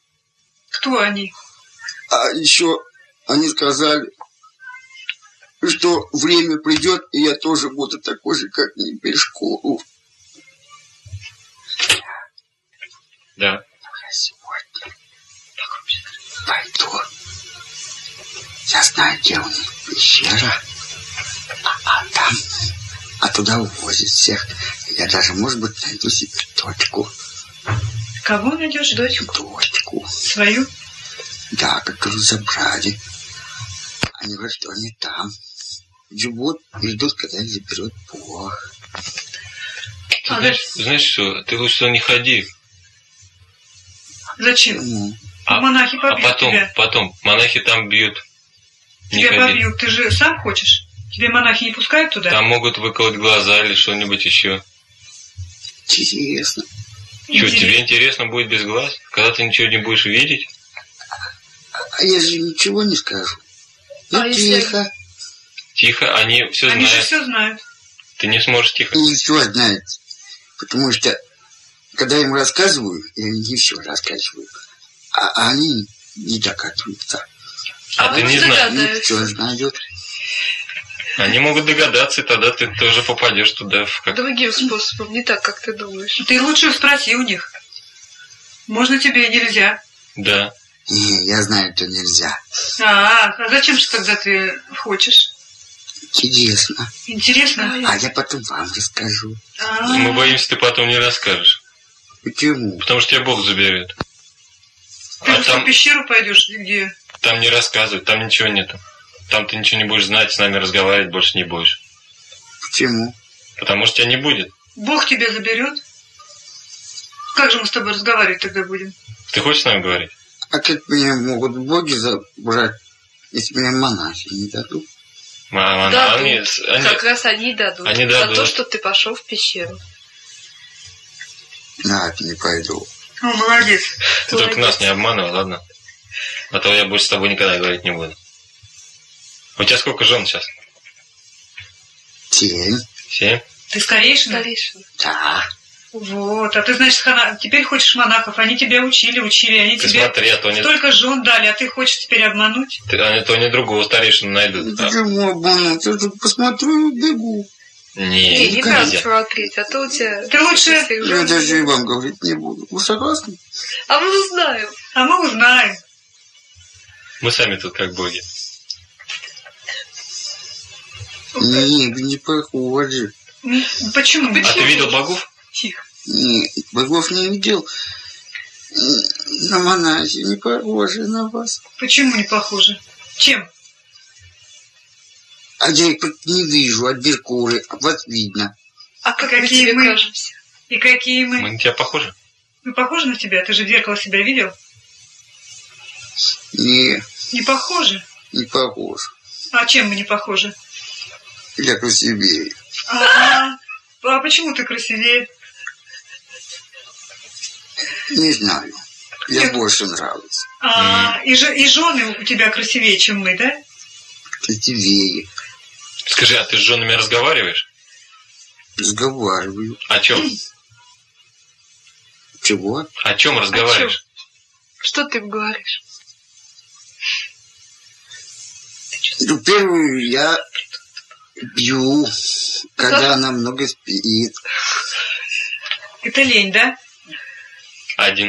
Кто они? А еще они сказали, что время придет, и я тоже буду такой же, как не без шкуру. Да. Я сегодня пойду. Я знаю, где у них пещера. А, а там, а туда увозят всех. Я даже, может быть, найду себе дочку. Кого найдешь? Дочку? Дочку. Свою? Да, которую забрали. Они говорят, что они там. Живут и ждут, когда их заберет Бог. Ты А, знаешь, знаешь что, ты лучше не ходи. Зачем? Почему? А, Монахи а побьют потом, тебя. потом, монахи там бьют. Не Тебя ходи. побьют. Ты же сам хочешь? Тебе монахи не пускают туда? Там могут выколоть глаза или что-нибудь еще. Интересно. Что, Интересно. тебе интересно будет без глаз? Когда ты ничего не будешь видеть? А я же ничего не скажу. Ну, А если- тихо. Тихо, они все Они же знают. все знают. Ты не сможешь тихо. Не все знаете. Потому что, когда я им рассказываю, я им не все рассказываю. А они не догадываются. А, А ты вы не не знаешь. догадываетесь. Не все знают. Они могут догадаться, и тогда ты тоже попадешь туда в как... Другим способом, не так, как ты думаешь. Ты лучше спроси у них. Можно тебе и нельзя. Да. Не, я знаю, что нельзя. А, а зачем же тогда ты хочешь? Интересно. Интересно? А я потом вам расскажу. А, Мы боимся, ты потом не расскажешь. Почему? Потому что тебя Бог заберет. Ты А в там, ту пещеру пойдешь, где? там не рассказывают, там ничего нету. Там ты ничего не будешь знать, с нами разговаривать больше не будешь. Почему? Потому что тебя не будет. Бог тебя заберет? Как же мы с тобой разговаривать тогда будем? Ты хочешь с нами говорить? А как меня могут боги забрать, если меня монахи не дадут? Мама, Дадут. они, они- Как раз они дадут. Они За дадут. то, что ты пошел в пещеру. Нет, не пойду. О, молодец. ты только нас не обманывай, ладно? А то я больше с тобой никогда говорить не буду. У тебя сколько жен сейчас? Семь. Семь? Ты старейшина? Старейшина. Да. Вот, а ты, значит, хана- теперь хочешь монахов. Они тебя учили, учили, они Ты тебе смотри, а то они, столько жен дали, а ты хочешь теперь обмануть? ты- они то они другого старейшину найдут. А, Почему обмануть? Я тут посмотрю и бегу. Не, Не, не надо смотреть, а то у тебя... Ты лучше- Я даже и вам говорить не буду. Вы согласны? А мы узнаем. А мы узнаем. Мы сами тут как боги. Не, вы не похожи. М, Почему? А ты видел богов? Тихо. Не, богов не видел. На монахи не похожи на вас. Почему не похоже? Чем? А я их не вижу от Меркурия, а вас видно. А как Какие мы тебе мы? кажемся? И какие мы? Мы на тебя похожи? Мы похожи на тебя? Ты же в зеркало себя видел? Не, Не похожи. не похож. А чем мы не похожи? Я красивее. А, а почему ты красивее? Не знаю. Я Нет. больше нравлюсь. А, и, же, и жены у тебя красивее, чем мы, да? Красивее. Скажи, а ты с женами разговариваешь? Разговариваю. О чем? Чего? О чем разговариваешь? Что ты говоришь? Ну, первую я бью, когда она много спит. Это лень, да? Один